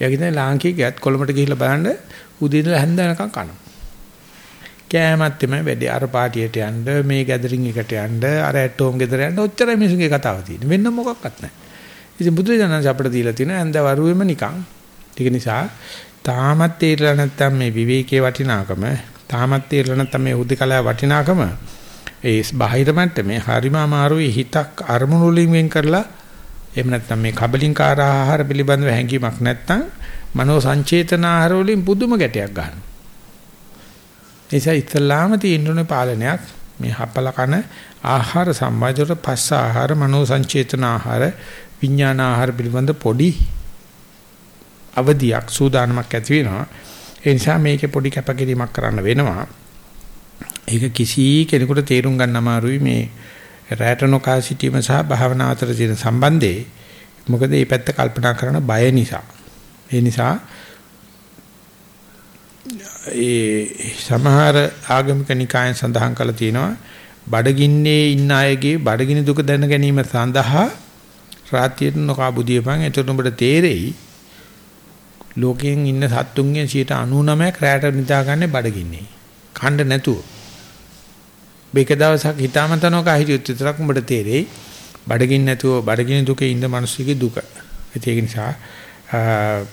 එයාගේ දැන් ලාංකික ගියත් කොළඹට ගිහිල්ලා බලන්න උදේ ඉඳලා හැන්ද වෙනකම් කනවා. කෑමත් තමයි වැඩි අර පාටියට යන්න මේ ගැදරින් එකට යන්න අර ඇටෝම් ගෙදර යන්න ඔච්චරයි මිනිසුන්ගේ කතාව තියෙන්නේ. වෙන මොකක්වත් නැහැ. ඉතින් බුදුරජාණන් අපිට දීලා තියෙන ඇඳ වරුවෙම නිකන්. ඒක නිසා තාමත් තේරලා නැත්තම් මේ විවේකයේ වටිනාකම තාමත් තේරලා නැත්තම් මේ උද්දකලා වටිනාකම ඒ බාහිර මට්ටමේ හරිම අමාරුයි හිතක් අරමුණු වලින් වෙන් කරලා එහෙම නැත්නම් මේ කබලින්කාර ආහාර පිළිබඳව හැඟීමක් නැත්නම් මනෝ සංචේතන ආහාර වලින් පුදුම ගැටයක් ගන්නවා. ඒසයි ඉස්ලාම තියෙනුනේ පාලනයක් මේ හපල කන ආහාර සම්බන්ධව පස්ස ආහාර මනෝ සංචේතන ආහාර විඥාන ආහාර පිළිබඳ පොඩි අවදියක් සූදානමක් ඇති වෙනවා. ඒ නිසා මේකේ පොඩි කැපකිරීමක් කරන්න වෙනවා. ඒක කිසි කෙනෙකුට තේරුම් ගන්න අමාරුයි මේ රැට නොකා සිටීම සහ භාවනා අතර තියෙන සම්බන්ධේ. මොකද මේ පැත්ත කල්පනා කරන බය නිසා. ඒ නිසා ඒ සමහර ආගමික නිකායන් සඳහන් කරලා තියෙනවා බඩගින්නේ ඉන්න අයගේ බඩගිනි දුක දැන ගැනීම සඳහා රාත්‍රියට නොකා බුදියපන් එතකොට උඹට තේරෙයි ලෝකයෙන් ඉන්න සත්තුන්ගෙන් 99ක් රැට නිදාගන්නේ බඩගින්නේ. කණ්ඩ නැතුව. මේක දවසක් හිතාමතනක හිටියොත් විතරක් උඹට තේරෙයි බඩගින්න නැතුව බඩගින්න දුකේ ඉන්න මිනිස්සුගේ දුක. ඒක නිසා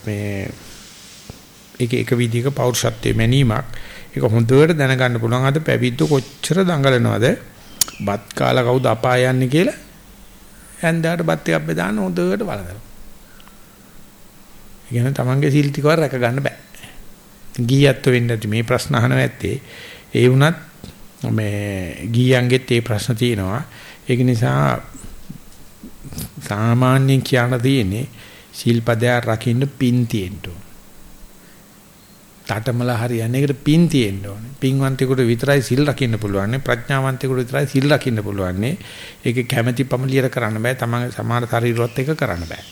මේ ඒක එක විදිහක පෞරුෂත්වයේ මැනීමක්. ඒක හොඳට දැනගන්න පුළුවන් අද පැවිද්ද කොච්චර දඟලනවද? බත් කාලා කවුද අපාය යන්නේ කියලා ඇන්දාට බත් එකක් බෙදාන්න හොඳට බලනවා. ඒ කියන්නේ තමන්ගේ සීල් ටිකව රැක ගන්න බෑ. ගීයත්ව වෙන්න ඇති මේ ප්‍රශ්න අහනවා ඇත්තේ. ඒ වුණත් මේ ගීයන්ගෙත් ඒ ප්‍රශ්න තියෙනවා. ඒක නිසා සාමාන්‍යයෙන් කියන්න තියෙන්නේ සීල්පදය රකින්න පින් තියෙන්න ඕන. තාටමල හරියන්නේ ඒකට පින් තියෙන්න ඕනේ. පින්වන්තයෙකුට විතරයි සිල් රකින්න පුළුවන්. ප්‍රඥාවන්තයෙකුට විතරයි සිල් රකින්න පුළුවන්. ඒක කැමැති පමලියට කරන්න බෑ. තමන්ගේ සමාන ශරීරවත් එක කරන්න බෑ.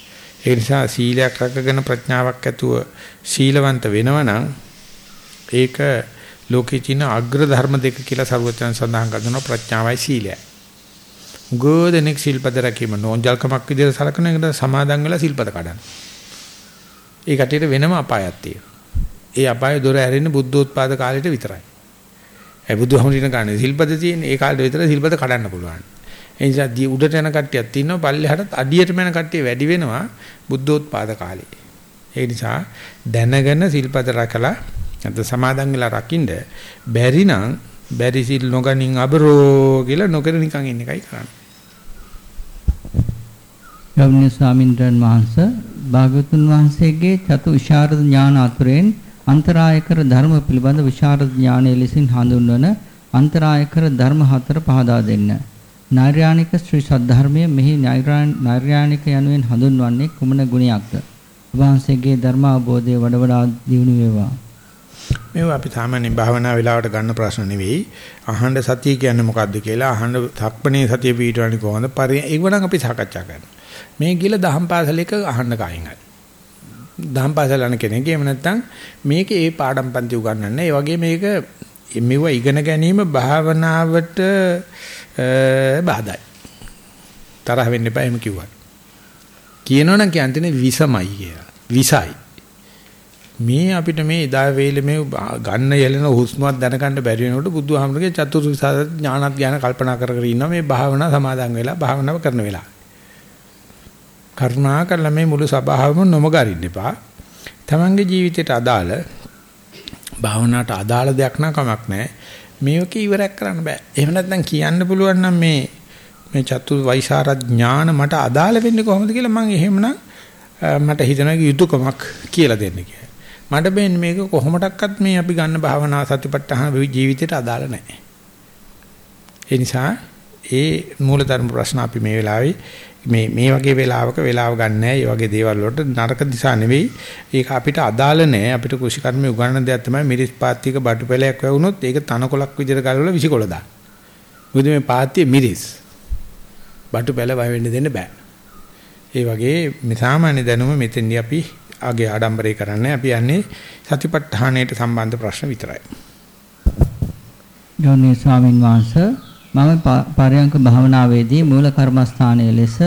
ඒ නිසා සීලයක් රැකගෙන ප්‍රඥාවක් ඇතුව සීලවන්ත වෙනවනම් ඒක ලෝකේ තියෙන අග්‍ර ධර්ම දෙක කියලා සරුවචන සඳහන් කරනවා ප්‍රඥාවයි සීලයයි. ගෝදෙනෙක් සිල්පද රැකීම නෝන්ජල්කමක් විදිහට සලකන එකට සමාදන් වෙලා සිල්පද කඩන. ඒ කටියට වෙනම අපායක් තියෙනවා. ඒ අපාය දොර ඇරෙන්නේ බුද්ධෝත්පාද කාලෙට විතරයි. ඒ බුදුහමරින ගන්න සිල්පද තියෙන ඒ කාලෙට විතර සිල්පද කඩන්න පුළුවන්. ඒ නිසා දී උඩට යන කට්ටියක් තියෙනවා පල්ලෙහාට අඩියටම යන කට්ටිය වැඩි වෙනවා බුද්ධෝත්පාද කාලේ. ඒ නිසා දැනගෙන සිල්පද රැකලා නැත්නම් සමාදන් වෙලා රකින්න බැරි නම් බැරි සිල් නොගනින් අබරෝ කියලා නොකර නිකන් ඉන්න එකයි කරන්නේ. ගෞරවනීය ස්වාමින්ද්‍රයන් වහන්සේ භාගතුන් වහන්සේගේ චතු විශාරද ඥාන අතුරෙන් අන්තරායකර ධර්ම පිළිබඳ විශාරද ඥානය ලෙසින් හඳුන්වන අන්තරායකර ධර්ම හතර පහදා දෙන්න. නෛර්යානික ශ්‍රී සද්ධර්මයේ මෙහි නෛර්යානික යනුවෙන් හඳුන්වන්නේ කුමන ගුණයක්ද? වහන්සේගේ ධර්ම අවබෝධය වඩ වඩා දියුණු වේවා. මේව අපි සාමාන්‍යයෙන් භාවනා වෙලාවට ගන්න ප්‍රශ්න නෙවෙයි. අහන්න සතිය කියන්නේ මොකද්ද කියලා අහන්න සක්මණේ සතිය පිටවන්නේ කොහොමද? පරි ඒවනම් අපි සාකච්ඡා කරනවා. මේ ගිල දහම් පාසලයක අහන්න කයින් හරි. දහම් පාසල යන කෙනෙක් එහෙම නැත්නම් මේක ඒ පාඩම් පන්ති උගන්වන්නේ. ඒ වගේ මේක මෙව ඉගෙන ගැනීම භාවනාවට බාධායි. තරහ වෙන්න එපා එහෙම කිව්වා. කියනවනම් කියන්නේ විසමයි කියලා. විසයි. මේ අපිට මේ එදා වේලේ මේ ගන්න යලන හුස්මවත් දැනගන්න බැරි වෙනකොට බුදුහාමුදුරගේ චතුර්විසාර ඥානත් ඥාන කල්පනා කර කර ඉන්නවා මේ භාවනා සමාදන් වෙලා භාවනාව කරන වෙලාව. කරුණා කරලා මේ මුළු සබාවම නොමග අරින්න එපා. තමන්ගේ ජීවිතයට අදාළ භාවනාවට අදාළ දෙයක් නම් කමක් නැහැ. මේක ඉවරයක් කරන්න බෑ. එහෙම නැත්නම් කියන්න පුළුවන් නම් මේ මේ චතුර් වෛසාර ඥාන මට අදාළ වෙන්නේ කොහොමද කියලා මම එහෙමනම් මට හිතනවා යුතුයකමක් කියලා දෙන්න කියලා. මට බෙන් මේක කොහොමඩක්වත් මේ අපි ගන්න භාවනා සතිපට්ඨාන ජීවිතයට අදාළ නැහැ. ඒ නිසා ඒ මූලධර්ම ප්‍රශ්න අපි මේ වෙලාවේ මේ මේ වගේ වෙලාවක වෙලාව ගන්න නැහැ. මේ වගේ දේවල් වලට නරක දිශා නෙවෙයි. ඒක අපිට අදාළ නැහැ. අපිට කුෂිකර්මයේ උගන්වන දෙයක් තමයි මිරිස් පාත්තික බටු පෙළයක් වැවුනොත් ඒක තනකොලක් විදිහට ගලවලා විසිකොල දාන්න. මොකද මේ පාත්තිය මිරිස්. බටු පෙළ වවෙන්න දෙන්න බෑ. ඒ වගේ මේ සාමාන්‍ය දැනුම මෙතෙන්දී අපි ආගේ ආඩම්බරේ කරන්නේ අපි යන්නේ සතිපට්ඨානයට සම්බන්ධ ප්‍රශ්න විතරයි. ගෞරවනීය ස්වාමින් වහන්සේ මම පරයන්ක භාවනාවේදී මූල කර්මස්ථානයේ ලෙස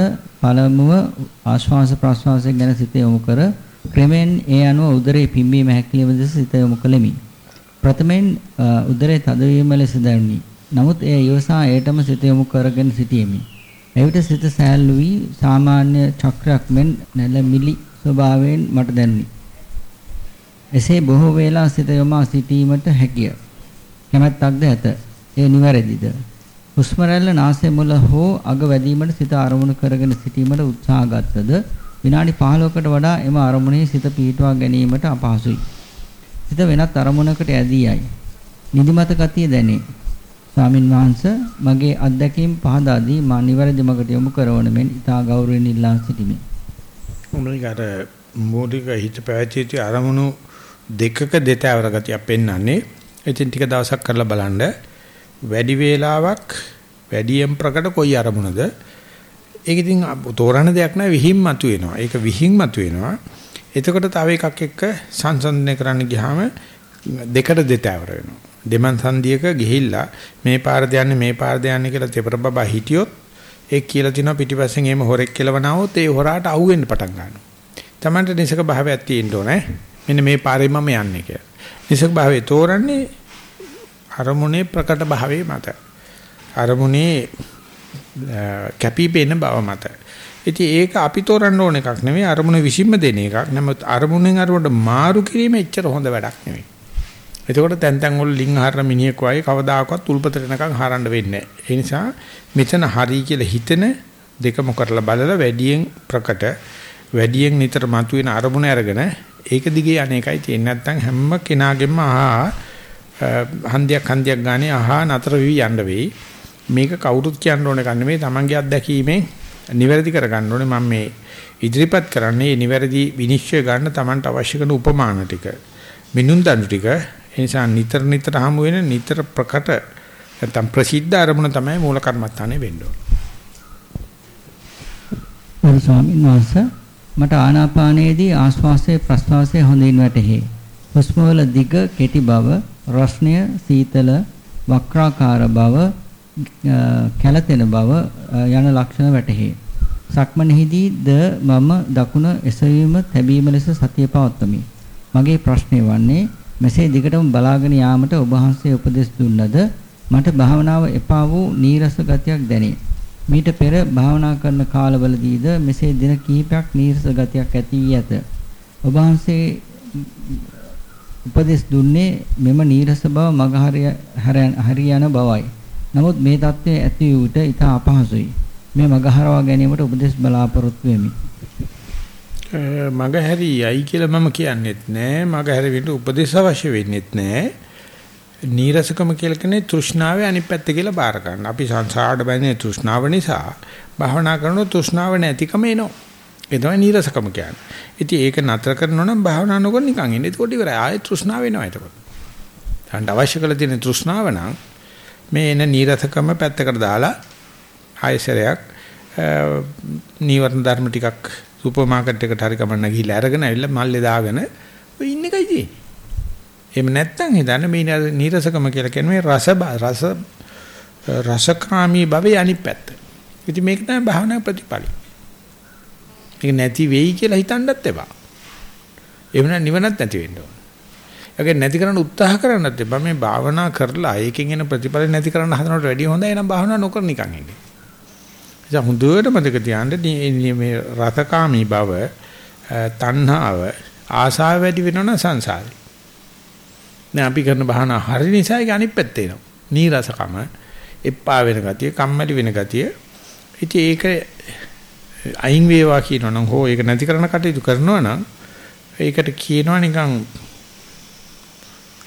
පළමුව ආශ්වාස ප්‍රශ්වාසය ගැන සිත යොමු කර ක්‍රමෙන් ඒ අනුව උදරයේ පිම්බීම හැකිලිම දෙස සිත යොමු කළෙමි. ප්‍රථමයෙන් උදරයේ තදවීම ලෙස දැනුනි. නමුත් එය ඉවසා ඒටම සිත යොමු කරගෙන සිටීමේ. එවිට සිත සෑල්ලු වී සාමාන්‍ය චක්‍රයක් මෙන් නැලමිලි ස්වභාවයෙන් මට දැනුනි. එසේ බොහෝ වේලා සිත යොමා සිටීමට හැකිය. කැමැත්තක්ද ඇත. ඒ නිවැරදිද? හුස්ම රැල්ල නාසය මුල හෝ අග වැදීමට සිත අරමුණු කරගෙන සිටීමට උත්සාහ ගත්තද විනාඩි 15කට වඩා එම අරමුණේ සිත පිහිටුවා ගැනීමට අපහසුයි. සිත වෙනත් අරමුණකට ඇදී යයි. නිදිමත ගතිය දැනේ. ස්වාමින් වහන්සේ මගේ අත්දැකීම් පහදා දී මා නිවැරදි මගට යොමු කරවන මෙන් ඉතා ගෞරවයෙන් ඉල්ලා සිටිමි. මොනිකාට මූලික හිත පැවැත්විච්ච අරමුණු දෙකක දෙතවර ගතියක් පෙන්වන්නේ. ඉතින් ටික දවසක් කරලා බලන්න වැඩි වේලාවක් වැඩියෙන් ප්‍රකට කොයි අරමුණද ඒක ඉතින් තෝරන දෙයක් නෑ විහිං මතුවෙනවා ඒක විහිං මතුවෙනවා එතකොට තව එකක් එක්ක සංසන්දනය කරන්න ගියාම දෙකට දෙතෑවර වෙනවා දෙමන් සංදියක ගිහිල්ලා මේ පාරද යන්නේ මේ පාරද යන්නේ කියලා තෙපර බබා හිටියොත් ඒ කියලා තිනවා පිටිපස්සෙන් එහෙම හොරෙක් කෙලවනවොත් ඒ හොරාට අහුවෙන්න පටන් ගන්නවා. Tamanට නිසක භාවයක් තියෙන්න ඕනේ. මෙන්න මේ පාරේ මම යන්නේ කියලා. නිසක භාවයේ තෝරන්නේ අරමුණේ ප්‍රකට භාවයේ මත අරමුණේ කැපිපෙන බව මත ඉතින් ඒක අපි තෝරන්න ඕන එකක් නෙවෙයි අරමුණ විසින්ම දෙන එකක් නමුත් අරමුණෙන් අරමුණට මාරු කිරීම එච්චර හොඳ වැඩක් නෙවෙයි එතකොට තැන් තැන් වල ලිං හරන මිනිහෙක් වගේ කවදාකවත් උල්පතට එනකන් හරන්න වෙන්නේ නැහැ. ඒ නිසා මෙතන හරි කියලා හිතෙන දෙකම කරලා බලලා වැඩියෙන් ප්‍රකට වැඩියෙන් නිතර මතුවෙන අරමුණ අරගෙන ඒක දිගේ අනේකයි තියෙන්නේ. නැත්නම් හැම කෙනාගේම ආහා හන්දියක් හන්දියක් ගානේ අහා නතර වෙවි යන්න වෙයි. මේක කවුරුත් කියන්න ඕන එකක් නෙමෙයි තමන්ගේ අත්දැකීමෙන් නිවැරදි කරගන්න ඕනේ මම මේ ඉදිරිපත් කරන්නේ නිවැරදි විනිශ්චය ගන්න තමන්ට අවශ්‍ය කරන උපමාන ටික මිනුම් දඬු ටික ඒ නිසා නිතර නිතර හමු වෙන නිතර ප්‍රකට නැත්නම් ප්‍රසිද්ධ අරමුණ තමයි මූල කර්මස්ථානේ වෙන්න ඕන. ස්වාමීන් වහන්සේ මට ආනාපානයේදී ආශ්වාසයේ ප්‍රශ්වාසයේ හොඳින් වැටහි. හුස්ම වල දිග කෙටි බව රස්නය සීතල වක්‍රාකාර බව කැළතෙන බව යන ලක්ෂණ වැටහි. සක්මනෙහිදී ද මම දකුණ එසවීම තැබීම ලෙස සතිය පවත්වමි. මගේ ප්‍රශ්නය වන්නේ මෙසේ දිගටම බලාගෙන යාමට ඔබ වහන්සේ උපදෙස් දුන්නද මට භාවනාව එපා වූ නීරස ගතියක් දැනේ. මීට පෙර භාවනා කරන කාලවලදීද මෙසේ දින කිහිපයක් නීරස ගතියක් ඇති වී ඇත. ඔබ වහන්සේ උපදෙස් දුන්නේ මෙම නීරස බව මග හරියන බවයි. නමුත් මේ தත්ත්වය ඇති වූ විට ඊට අපහසුයි. මේ මග හරවා ගැනීමට උපදෙස් බලාපොරොත්තු වෙමි. මග හැරියයි කියලා මම කියන්නෙත් නෑ. මග හැරෙන්න උපදෙස් අවශ්‍ය වෙන්නෙත් නෑ. නීරසකම කියලා කියන්නේ තෘෂ්ණාවේ අනිත් පැත්ත කියලා බාර ගන්න. අපි සංසාරට බැඳෙන තෘෂ්ණාව නිසා භවනා කරනකොට තෘෂ්ණාව නැතිකම එනවා. ඒ තමයි නීරසකම කියන්නේ. ඉතින් ඒක නතර කරනවා නම් භාවනා නොකර නිකන් ඉන්න. ඒකෝට ඉවරයි. ආයෙත් තෘෂ්ණාව වෙනවා එතකොට. දැන් අවශ්‍ය කරලා තියෙන තෘෂ්ණාව නම් මේ එන නීරසකම පැත්තකට දාලා ආයෙසරයක් නීවරණ ධර්ම ටිකක් සුපර් මාකට් එකට හරි කමන්න ගිහිල්ලා අරගෙන ඇවිල්ලා මල්ලේ දාගෙන ඔය ඉන්න එකයි තියෙන්නේ. එහෙම නැත්නම් හිතන්න මේ නීරසකම කියලා කියන්නේ රස රස රසකාමී භවයේ අනිත් පැත්ත. ඉතින් මේක තමයි භාවනා ප්‍රතිපලයි. මේක නැති වෙයි කියලා හිතන්නත් එපා. එහෙම නැත්නම් නිවනත් නැති වෙන්න ඕන. ඒක නැති කරන්න උත්සාහ කරන්නත් එපා. මේ භාවනා කරලා ඒකෙන් එන ප්‍රතිඵල නැති කරන්න හදනවට වැඩිය හොඳයි නම් භාවනා නොකර නිකන් ඉන්නේ. ඒ හොඳට මතක තියාගන්න මේ රතකාමී බව, තණ්හාව, ආසාව වැඩි වෙනවනම් සංසාරේ. දැන් අපි කරන භාවනා හරි නිසා ඒක අනිත් පැත්තේ එනවා. නීරසකම, එප්පා වෙන ගතිය, කම්මැලි වෙන ගතිය. ඉතින් ඒක අයින් වේවා කියනවනම් හෝ ඒක නැති කරන කටයුතු කරනවා නම් ඒකට කියනවා නිකන්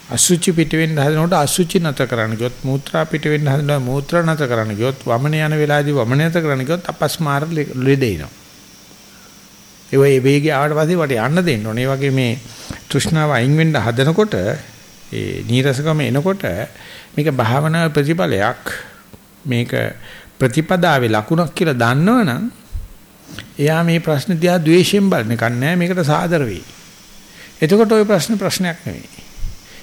අසුචි පිට වෙන්න හදනකොට අසුචි නැත කරන්න ගියොත් මූත්‍රා පිට වෙන්න හදනකොට මූත්‍රා නැත කරන්න ගියොත් වමන යන වෙලාවේදී වමන නැත කරන්න ගියොත් අපස්මාර ලෙඩ එනවා. ඒ වගේ වේගය ආවට පස්සේ වට යන්න දෙන්න ඕනේ. ඒ වගේ මේ තෘෂ්ණාව අයින් වෙන්න හදනකොට ඒ නීරසකම එනකොට මේක භාවනා ප්‍රතිඵලයක් මේක ප්‍රතිපදාවේ ලකුණක් කියලා දන්නවනම් එයා මේ ප්‍රශ්න දිහා ද්වේෂයෙන් බලන එකක් නෑ මේකට සාදර වෙයි. එතකොට ওই ප්‍රශ්න ප්‍රශ්නයක් නෙවෙයි.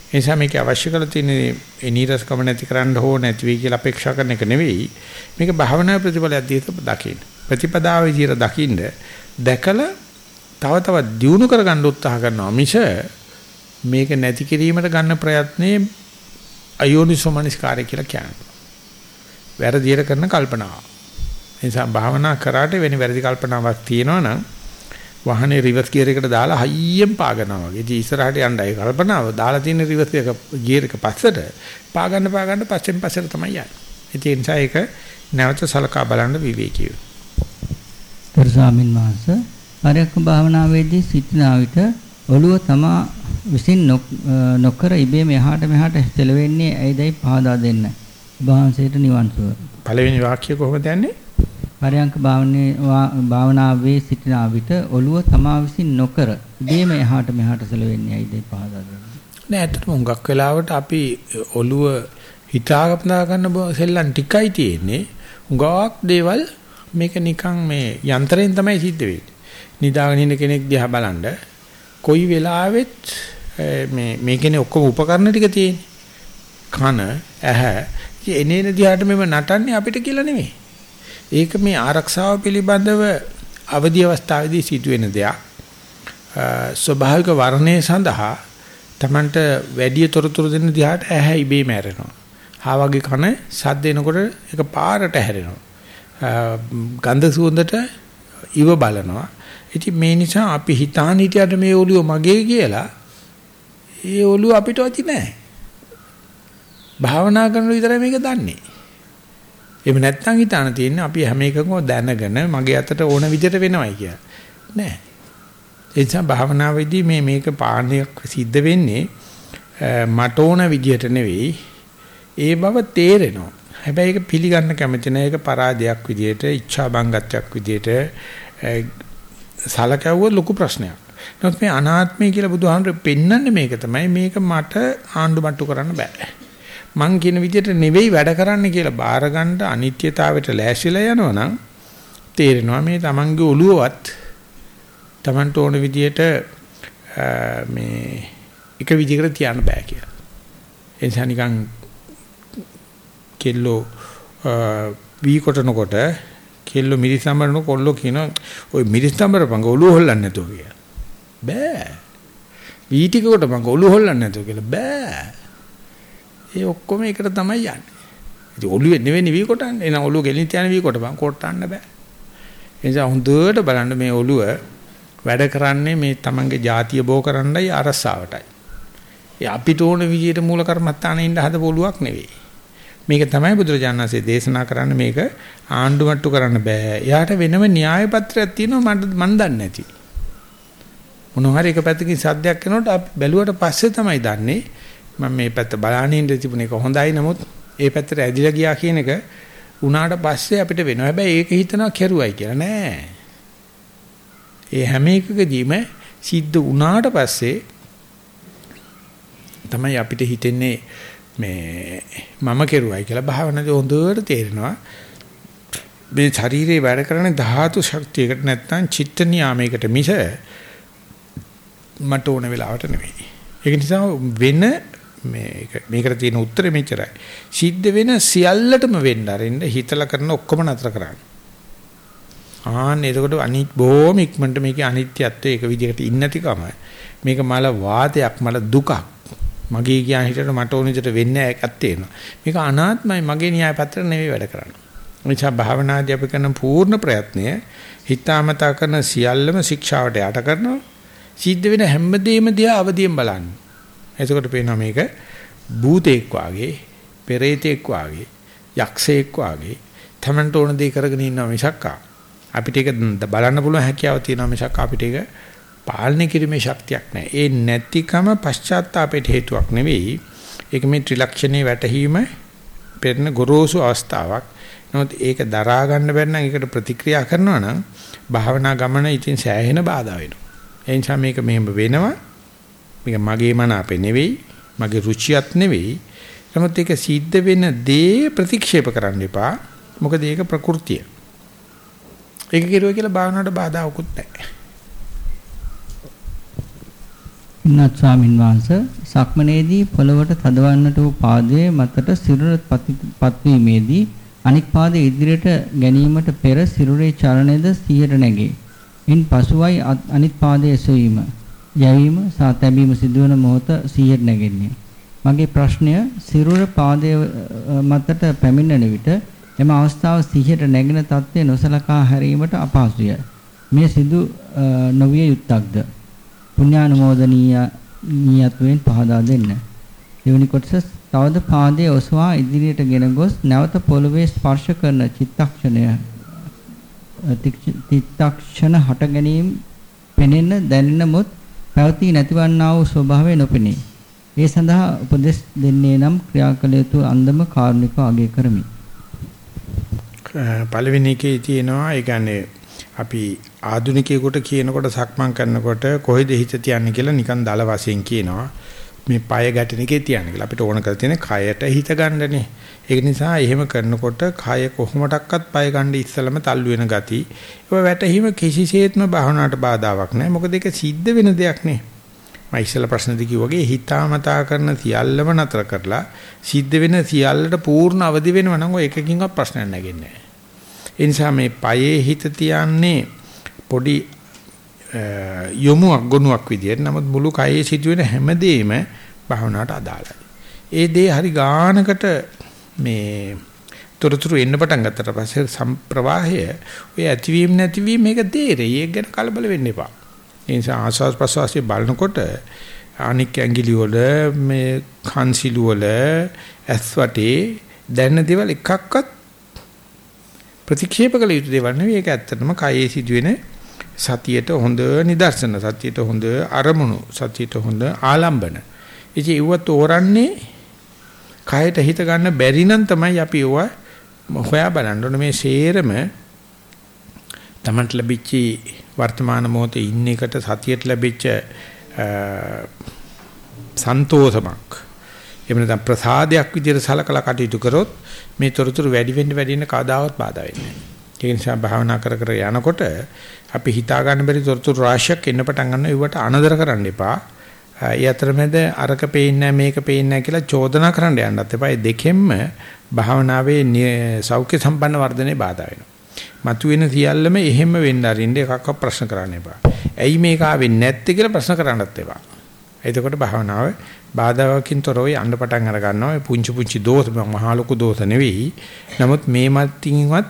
ඒ නිසා මේක අවශ්‍ය කරලා තියෙන ඒ නීරසකම නැති කරන්න හෝ නැති වෙයි කියලා අපේක්ෂා කරන එක නෙවෙයි. මේක භාවනා ප්‍රතිඵලයක් දිහා දකින්න. ප්‍රතිපදාව විදියට දකින්න දැකලා තව තවත් දියුණු කරගන්න උත්සාහ කරනවා මිස මේක නැති කිරීමට ගන්න ප්‍රයත්නයේ අයෝනිසෝමනස්කාරය කියලා කියන්නේ. වැරදියට කරන කල්පනාව. ඒ නිසා භාවනා කරාට වෙන වැරදි කල්පනාවක් තියෙනවා නම් වාහනේ රිවර්ස් ගියර් එකට දාලා හයියෙන් පාගනවා වගේ. ඉතින් ඉස්සරහට යන්නයි කල්පනාව. දාලා තියෙන රිවර්ස් එක ගියර් එක පස්සට පාගන්න පාගන්න පස්සෙන් පස්සට තමයි යන්නේ. ඒ නිසා ඒක නැවත සලකා බලන්න විවේකීව. තර ස්වාමින් වහන්සේ පරයක්ක භාවනාවේදී සිටින විට ඔළුව තමා විසින් නොකර ඉබේම එහාට මෙහාට සෙලවෙන්නේ ඇයිදයි පහදා දෙන්න. වහන්සේට නිවන් සුව. පළවෙනි වාක්‍යය කොහොමද යන්නේ? පරයන්ක භාවනාවේ සිටින විට ඔළුව තමා විසින් නොකර ඉබේම එහාට මෙහාට සෙලවෙන්නේ ඇයිදයි පහදා දෙන්න. නෑ ඇත්තටම හුඟක් වෙලාවට අපි ඔළුව හිතාගපනා ගන්න සෙල්ලම් ටිකයි තියෙන්නේ. හුඟක් දේවල් මේක නිකන් මේ යන්ත්‍රයෙන් තමයි සිද්ධ වෙන්නේ. නිදාගෙන ඉන්න කෙනෙක් දිහා බලන්න කොයි වෙලාවෙත් මේ මේකනේ ඔක්කොම උපකරණ ටික තියෙන්නේ. කන, ඇහැ, එනේන දිහාට මෙව නටන්නේ අපිට කියලා නෙමෙයි. ඒක මේ ආරක්ෂාව පිළිබඳව අවදි අවස්ථාවේදී සිදුවෙන දෙයක්. ස්වභාවික වර්ණය සඳහා Tamanට වැඩි තොරතුරු දෙන්න දිහාට ඇහැ ඉබේ මැරෙනවා. හා වගේ කන සද්ද එනකොට ඒක පාරට හැරෙනවා. ගන්ධ සුවඳට ඉව බලනවා. ඉතින් මේ නිසා අපි හිතාන හිටියට මේ ඔළුව මගේ කියලා ඒ ඔළුව අපිට ඇති නෑ. භාවනා කරන විතරයි මේක දන්නේ. එහෙම නැත්නම් හිතාන තියෙන්නේ අපි හැම එකකම දැනගෙන මගේ අතට ඕන විදිහට වෙනවයි කියලා. නෑ. ඒ නිසා භාවනාවේදී මේ මේක පාණයක් සිද්ධ වෙන්නේ මට ඕන විදිහට නෙවෙයි ඒ බව තේරෙනවා. හැබැයි ඒක පිළිගන්න කැමති නෑ ඒක පරාජයක් විදිහට, ඉච්ඡා බංගත්වයක් විදිහට සලකවුව ලොකු ප්‍රශ්නයක්. නමුත් මේ අනාත්මය කියලා බුදුහාමර පෙන්වන්නේ මේක තමයි මේක මට ආණ්ඩු මට්ටු කරන්න බෑ. මං කියන විදිහට නෙවෙයි වැඩ කරන්න කියලා බාර ගන්න අනිත්‍යතාවයට ලෑස්තිලා යනවනම් තේරෙනවා මේ Tamange ඔළුවවත් Tamanට ඕන විදිහට මේ එක විදිහකට තියන්න බෑ කියලා. ඒ නිසා නිකන් කෙල්ලෝ වී කොටනකොට කෙල්ලෝ මිරිස් සම්බරන කොල්ලෝ කියන ඔය මිරිස් සම්බරපංග ඔළුව හොල්ලන්නේ නැතුව කියලා. බෑ. වී ටික කොට මං ඔළුව හොල්ලන්නේ නැතුව කියලා බෑ. ඒ ඔක්කොම එකට තමයි යන්නේ. ඉතින් ඔළුවේ නෙවෙයි වී කොටන්නේ. එන ඔළුව ගෙලින් තියන වී කොටපන් කොටන්න බෑ. ඒ නිසා හොඳට බලන්න මේ ඔළුව වැඩ කරන්නේ මේ තමන්ගේ જાතිය බෝ කරන්නයි අරසාවටයි. ඒ අපිට ඕන විදියට මූල කර්මත්තානේ ඉන්න හද පොළුවක් නෙවෙයි. මේක තමයි බුදුරජාණන්සේ දේශනා කරන්න මේක ආණ්ඩුමට්ටු කරන්න බෑ. එයාට වෙනම න්‍යාය පත්‍රයක් තියෙනවා මට මන් දන්නේ නැති. මොනවා හරි එක පැත්තකින් සද්දයක් කරනකොට අපි බැලුවට පස්සේ තමයි දන්නේ මම මේ පැත්ත බලාගෙන ඉඳ තිබුණ එක හොඳයි නමුත් ඒ පැත්තට ඇදිලා ගියා කියන එක උනාට පස්සේ අපිට වෙනවා. හැබැයි ඒක හිතනවා කෙරුවයි කියලා නෑ. ඒ හැම එකකදීම සිද්ධ වුණාට පස්සේ තමයි අපිට හිතෙන්නේ මේ මම කෙරුවයි කියලා භාවනාවේ හොඳට තේරෙනවා. මේ ශරීරේ වැඩ කරන ධාතු ශක්තියකට නැත්නම් චිත්ත නියාමයකට මිස මට ඕන වෙලාවට නෙවෙයි. ඒක නිසා වෙන මේක. මේකට තියෙන උත්තරේ මෙච්චරයි. සිද්ධ වෙන සියල්ලටම වෙන්න අරින්න හිතලා කරන ඔක්කොම නතර කරන්න. ආන්න එතකොට අනිත් බොහොම ඉක්මනට මේකේ අනිත්‍යත්වය ඒක විදිහට ඉන්නේ නැතිකම මේක මල වාතයක් මල දුකක්. මගේ කියන හිතට මට ඕන විදිහට වෙන්නේ ඇත්තේ නෝ මේක අනාත්මයි මගේ න්‍යාය පත්‍ර නෙවෙයි වැඩ කරන්නේ. එනිසා භාවනාදී අපි කරන පූර්ණ ප්‍රයත්නය හිතාමතා කරන සියල්ලම ශික්ෂාවට යට කරනවා. සිද්ධ වෙන හැමදේම දිහා අවදියෙන් බලන්න. එතකොට පේනවා මේක භූතෙක් වාගේ පෙරේතෙක් වාගේ යක්ෂයෙක් වාගේ තමන්ට ඕන දේ කරගෙන ඉන්නවා මිසක් අපිට ඒක බලන්න පුළුවන් හැකියාව තියෙනවා මිසක් අපිට ඒක පාලනය කිරීමේ ශක්තියක් නැහැ. ඒ නැතිකම පශ්චාත්තාපයට හේතුවක් නෙවෙයි. ඒක මේ ත්‍රිලක්ෂණේ වැටහීම පෙරන ගොරෝසු අවස්ථාවක්. නමුත් ඒක දරා ගන්න බැරි නම් ඒකට ප්‍රතික්‍රියා කරනවා නම් භාවනා ගමන ඉතින් සෑහෙන බාධා වෙනවා. ඒ නිසා මේක මෙහෙම වෙනවා. මේක මගේ මන අපේ නෙවෙයි, මගේ රුචියත් නෙවෙයි. නමුත් ඒක සිද්ධ වෙන දේ ප්‍රතික්ෂේප කරන්න එපා. මොකද ඒක ප්‍රകൃතිය. ඒක කිරුවා කියලා භාවනාවට බාධාකුත් නැහැ. ඉන්නත් ස්වාමින් වහන්සේ සක්මනේදී පොළවට තදවන්නට වූ පාදයේ මතට සිරුර පත්වීමේදී අනික් පාදයේ ඉදිරියට ගැනීමට පෙර සිරුරේ චලනයද සිහියට නැගේ. ඉන් පසුවයි අනිත් පාදයේ එසවීම, යැවීම සහ තැබීම සිදුවන මොහොත සිහියට නැගෙන්නේ. මගේ ප්‍රශ්නය සිරුර පාදයේ මතට පැමිණෙන විට එම අවස්ථාව සිහියට නැගෙන තත්ත්වය නොසලකා හැරීමට අපහසුය. මේ සිදු නොවිය යුත්තක්ද? පුණ්‍යානුමෝදනීය නියතුවෙන් පහදා දෙන්න. දෙවනි කොටස තවද පාදයේ ඔසවා ඉදිරියට ගෙන ගොස් නැවත පොළවේ ස්පර්ශ කරන චිත්තක්ෂණය චිත්තක්ෂණ හට ගැනීම පෙනෙන දැනෙන මුත් පැවතී නැතිවන්නා වූ ස්වභාවය නොපෙනේ. ඒ සඳහා උපදෙස් දෙන්නේ නම් ක්‍රියාකල යුතු අන්දම කාරුණිකව අගය කරමි. පළවෙනි එකේ තියෙනවා ඒ කියන්නේ අපි ආදුනිකයෙකුට කියනකොට සක්මන් කරනකොට කොහෙද හිත තියන්නේ කියලා නිකන් දල වශයෙන් කියනවා. මේ পায় ගැටෙන එකේ තියන්නේ කියලා. අපිට ඕන කරලා තියෙන්නේ කයට හිත ගන්නනේ. ඒක නිසා එහෙම කරනකොට කය කොහොමඩක්වත් পায় ගන්න ඉස්සලම තල්ලු වෙන ගති. ඒක වැටහිම කිසිසේත්ම භාවනාවට බාධාවක් නැහැ. මොකද ඒක සිද්ධ වෙන දෙයක් නේ. මම ඉස්සලා ප්‍රශ්නදී කිව්වාගේ හිතාමතා කරන සියල්ලම නතර කරලා සිද්ධ වෙන සියල්ලට පූර්ණ අවදි වෙනවා නම් ඔය එකකින්වත් ප්‍රශ්නයක් නැගෙන්නේ නැහැ. ඒ නිසා මේ පයේ හිත තියන්නේ පොඩි යොමුක් ගොනුවක් විදියට නමුත් මුළු කයේ සිදුවෙන හැමදේම භාවනාවට අදාළයි. ඒ දේ හරි ගානකට මේ තොරතුරු එන්න පටන් ගත්තට පස්සේ සම්ප්‍රවාහය ඔය ඇතිවීම නැතිවීම මේක තේරෙයි. ඒක ගැන කලබල වෙන්න එපා. ඒ නිසා ආස්වාස් ප්‍රසවාසයේ බලනකොට අනික් ඇඟිලි වල මේ කන්සිලු වල ඇස් වටේ දැනෙන දේවල් එකක්වත් ප්‍රතික්ෂේප කළ යුතු දේවල් නෙවෙයි. ඒක ඇත්තටම කයේ සිදුවෙන සතියට හොඳ නිදර්ශන, සතියට හොඳ අරමුණු, සතියට හොඳ ආලම්බන. ඉතින් ඒව තෝරන්නේ කයට හිත ගන්න බැරි නම් තමයි අපි ඒව හොයා බලන්න ඕනේ මේ සේරම තමන්ට ලැබිච්ච වර්තමාන මොහොතේ ඉන්න එකට සතියට ලැබිච්ච සන්තෝෂමක් එහෙම නැත්නම් ප්‍රසාදයක් විදිහට සලකලා කටයුතු කරොත් මේ තොරතුරු වැඩි වෙන්න වැඩි වෙන්න කවදාවත් බාධා වෙන්නේ නැහැ. ඒ නිසා භාවනා කර කර යනකොට අපි හිතා ගන්න බැරි තොරතුරු රාශියක් එන්න පටන් ගන්නවා ඒවට අනදර කරන්න එපා. ඒ අතරමැද අරක පේන්නේ මේක පේන්නේ කියලා චෝදනා කරන්න යන්නත් එපා. ඒ දෙකෙන්ම භාවනාවේ සෞඛ්‍ය සම්පන්න වර්ධනේ බාධා වෙනවා. මතුවෙන සියල්ලම එහෙම වෙන්න අරින්න එකක්වත් ප්‍රශ්න කරන්න එපා. ඇයි මේක ආවෙ නැත්තේ කියලා ප්‍රශ්න කරන්නත් එපා. එතකොට භාවනාව බාධාවකින් තොරව යන්න පටන් අර ගන්නවා. පුංචි පුංචි දෝෂ මහා ලොකු දෝෂ නෙවෙයි. නමුත් මේ මත්ින්වත්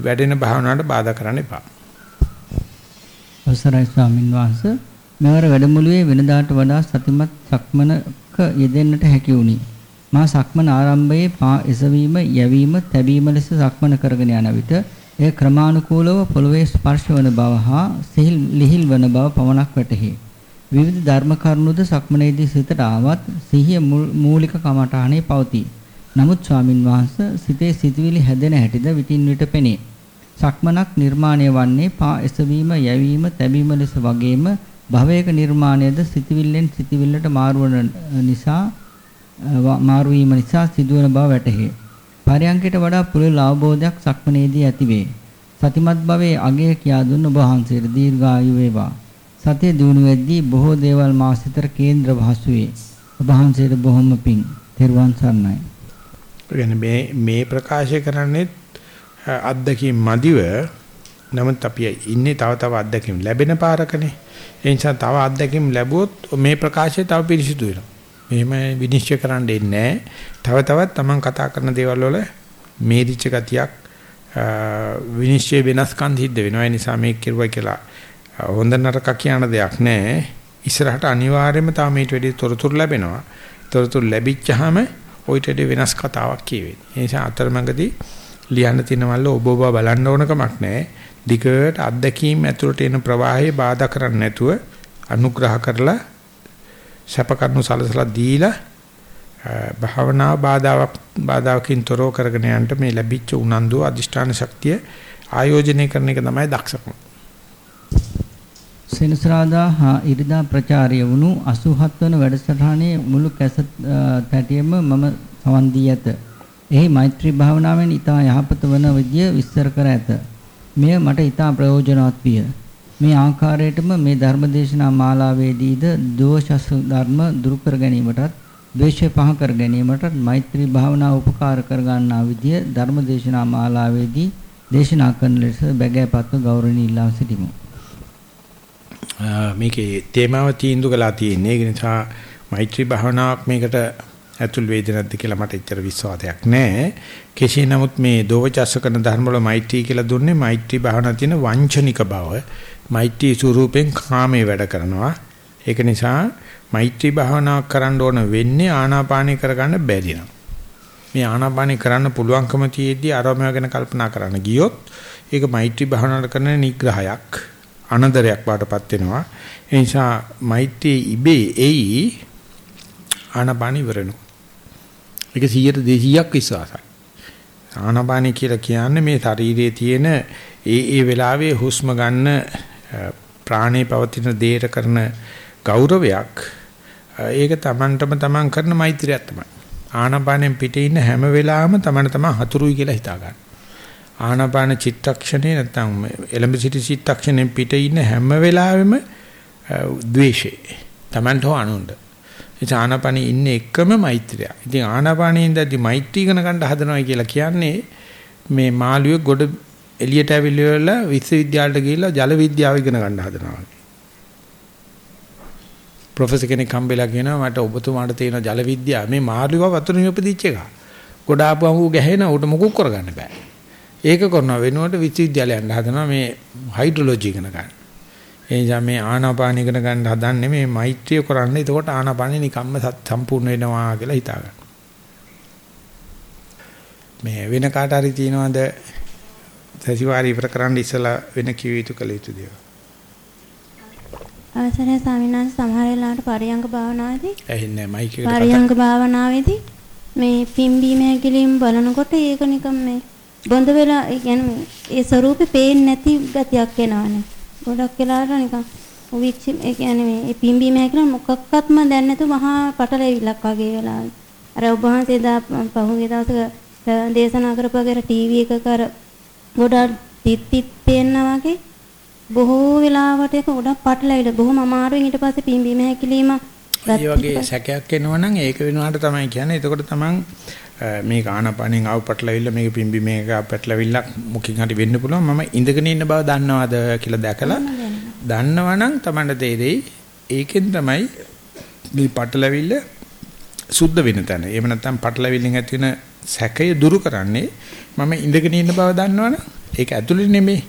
වැඩෙන භාවනාවට බාධා කරන්න එපා. අවසරයි ස්වාමින් වහන්සේ මෙවර වැඩමුළුවේ වෙනදාට වඩා සතිමත් සක්මනක යෙදෙන්නට හැකි වුණි. මා සක්මන ආරම්භයේ පා එසවීම, යැවීම, තැබීම ලෙස සක්මන කරගෙන යන විට එය ක්‍රමානුකූලව පොළවේ ස්පර්ශ වන බව හා සිහිල් ලිහිල් වන බව පමණක් වැටහි. විවිධ ධර්ම කරුණුද සක්මනේදී සිතට ආවත් සිහිය මූලික කමඨානේ පවතී. නමුත් ස්වාමින් වහන්සේ සිතේ සිතුවිලි හැදෙන හැටිද විටින් විට පෙනේ. සක්මනක් නිර්මාණය වන්නේ පා එසවීම, යැවීම, තැබීම ලෙස වගේම භවයක නිර්මාණයද සිතවිල්ලෙන් සිතවිල්ලට මාරුවන නිසා මාරු වීම නිසා සිදුවන බව වැටහේ. පරයන්කයට වඩා පුළුල් අවබෝධයක් සක්මනේදී ඇතිවේ. සතිමත් භවයේ අගය කියා දුන්න ඔබ වහන්සේට දීර්ඝායු වේවා. සතිය දිනු වෙද්දී බොහෝ දේවල් මා සිතට කේන්ද්‍ර වහසුවේ. ඔබ වහන්සේට බොහොම පිං. තෙරුවන් සරණයි. මේ මේ ප්‍රකාශය කරන්නේ අත්දැකීම් මදිව නමුත් අපි ඉන්නේ තව තව අත්දැකීම් ලැබෙන පාරකනේ. ඒ නිසා තව අත්දැකීම් ලැබුවොත් මේ ප්‍රකාශය තව පිරිසිදු වෙනවා. මෙහෙම විනිශ්චය කරන්න දෙන්නේ තව තවත් Taman කතා කරන දේවල් වල මේරිච්ච ගතියක් විනිශ්චය වෙනස්කම් සිද්ධ වෙනවා. ඒ නිසා මේක කිරුවා කියලා හොඳ නරක කියන දෙයක් නැහැ. ඉස්සරහට අනිවාර්යයෙන්ම තව මේට වැඩි තොරතුරු ලැබෙනවා. තොරතුරු ලැබිච්චාම ඔයිට වෙනස් කතාවක් කියවෙන්නේ. ඒ නිසා අතරමඟදී ලියන්න තියෙනවල්ල ඔබ ඔබ බලන්න ඕන කමක් නැහැ. දිගට අත්දැකීම් ඇතුළට එන ප්‍රවාහය බාධා කරන්නේ නැතුව අනුග්‍රහ කරලා සැපකරනු සලසලා දීලා භාවනා බාධාවක් බාධාවකින් තොරව කරගෙන යන්න මේ ලැබිච්ච උනන්දු අදිෂ්ඨාන ශක්තිය ආයෝජනය කරන එක තමයි දක්ෂකම. සෙනසරාදා හා ඉරිදා ප්‍රචාරය වුණු 87 වන වැඩසටහනේ මුළු කැසට් තැටියෙම මම සවන් දී ඇත. එහි මෛත්‍රී භාවනාවෙන් ඊටා යහපත වන විදිය විස්තර කර ඇත. මෙය මට ඊටා ප්‍රයෝජනවත් විය. මේ ආකාරයටම මේ ධර්මදේශනා මාලාවේදීද දෝෂස් ධර්ම දුරු කර ගැනීමටත් ද්වේෂය පහ කර ගැනීමටත් මෛත්‍රී භාවනාව උපකාර කර ගන්නා විදිය ධර්මදේශනා මාලාවේදී දේශනා කරන ලෙස බැගෑපත්ව ගෞරවණීය ඉල්ලා සිටිමු. මේකේ තේමාව තීන්දුව කළා තියෙන්නේ. ඒ නිසා මෛත්‍රී භාවනාවක් මේකට ඇතුල් වේද නැද්ද කියලා මට එච්චර විශ්වාසයක් නැහැ. කෙසේ නමුත් මේ දෝවචස්ස කරන ධර්ම වල මෛත්‍රී කියලා දුන්නේ මෛත්‍රී භාවනා තියෙන වංචනික බව. මෛත්‍රී ස්වරූපෙන් කාමයේ වැඩ කරනවා. ඒක නිසා මෛත්‍රී භාවනාවක් කරන්න ඕන වෙන්නේ ආනාපානය කරගන්න බැරි නම්. මේ ආනාපානය කරන්න පුළුවන්කම තියෙද්දි ආරෝමය ගැන කල්පනා කරන්න ගියොත් ඒක මෛත්‍රී භාවනාවට කරන නිග්‍රහයක් අනදරයක් බාටපත් වෙනවා. ඒ නිසා මෛත්‍රී ඉබේ එයි ආනාපාන ඉවරනවා. ඒක 100 200ක් විශ්වාසයි. ආනාපානි කියලා කියන්නේ මේ ශරීරයේ තියෙන ඒ ඒ වෙලාවේ හුස්ම ගන්න ප්‍රාණේ පවතින දේට කරන ගෞරවයක් ඒක Tamanටම Taman කරන මෛත්‍රියක් තමයි. ආනාපානෙන් පිටේ ඉන්න හැම වෙලාවෙම Taman තමන් හතුරුයි කියලා හිතා ගන්න. ආනාපාන චිත්තක්ෂණේ නැත්නම් එලඹ සිටි චිත්තක්ෂණයෙන් පිටේ ඉන්න හැම වෙලාවෙම ද්වේෂේ. Tamanට හෝ අනුන්ට. ඉතින් ආනාපානේ ඉන්නේ එකම මෛත්‍රිය. ඉතින් ආනාපානේ ඉඳද්දි මෛත්‍රී කරන ගන්න හදනවා කියලා කියන්නේ මේ මාළුවේ ගොඩ එළියට ඇවිල්ලා විශ්වවිද්‍යාලයට ගිහිල්ලා ජල විද්‍යාව ඉගෙන ගන්න හදනවා. ප්‍රොෆෙසර් කෙනෙක් හම්බෙලා කියනවා මට ඔබතුමාට තියෙන ජල විද්‍යාව මේ මාළුවා වතුරේ උපදිච්ච එක. ගොඩ ආපුවම ඌ ගැහෙන උට මොකුත් කරගන්න බෑ. ඒක කරනවා වෙනුවට විශ්වවිද්‍යාලය යන්න හදනවා මේ හයිඩ්‍රොලොජි ඉගෙන ගන්න. ඒ නිසා මේ ආනාපාන ඉගෙන ගන්න හදන්නේ මේ මෛත්‍රිය කරන්න. එතකොට ආනාපානෙ නිකම්ම සම්පූර්ණ වෙනවා කියලා හිතා ගන්න. මේ වෙන කාට හරි තියනවද සතිවාරි ප්‍රකරණ ඉස්සලා වෙන කිව යුතු කළ යුතු දේවල්? අවසරයි ස්වාමීන් වහන්සේ සමහර වෙලාවට පරියංග භාවනාවේදී ඇහින්නේ මයික් එකට පරියංග භාවනාවේදී මේ පිම්බීම හැකිලිම් බලනකොට ඒක නිකම් මේ බොඳ වෙලා ඒ කියන්නේ ඒ ස්වરૂපේ පේන්නේ නැති ගතියක් එනවනේ. ගොඩක් වෙලාවට නිකන් වික්ෂි ඒ කියන්නේ මේ පිම්බීම හැකින මොකක්වත්ම දැන් නැතු මහා පටලැවිලක් වගේ වෙලා. අර ඔබ වහන්සේ දා පහුගිය දවසක දේශනා කරපුවාගේ ටීවී එකක අර ගොඩක් තිත් තිත් පේනවා වගේ බොහෝ වෙලාවට ඒක ගොඩක් පටලැවිලා බොහොම අමාරුවෙන් ඊට පස්සේ පිම්බීම හැකිලිම ඒ වගේ සැකයක් එනවනම් ඒක වෙනවාට තමයි කියන්නේ. එතකොට තමන් මේක ආනපනෙන් ආව පැටලවිල්ල මේක පිම්බි මේක පැටලවිල්ල මුකින් හරි වෙන්න පුළුවන් මම ඉඳගෙන ඉන්න බව දන්නවද කියලා දැකලා දන්නවනම් Tamanට තේරෙයි ඒකෙන් තමයි මේ පැටලවිල්ල සුද්ධ වෙන තැන. එහෙම නැත්නම් පැටලවිල්ලෙන් ඇති වෙන සැකය දුරු කරන්නේ මම ඉඳගෙන ඉන්න බව දන්නවනම් ඒක ඇතුළේ නෙමෙයි.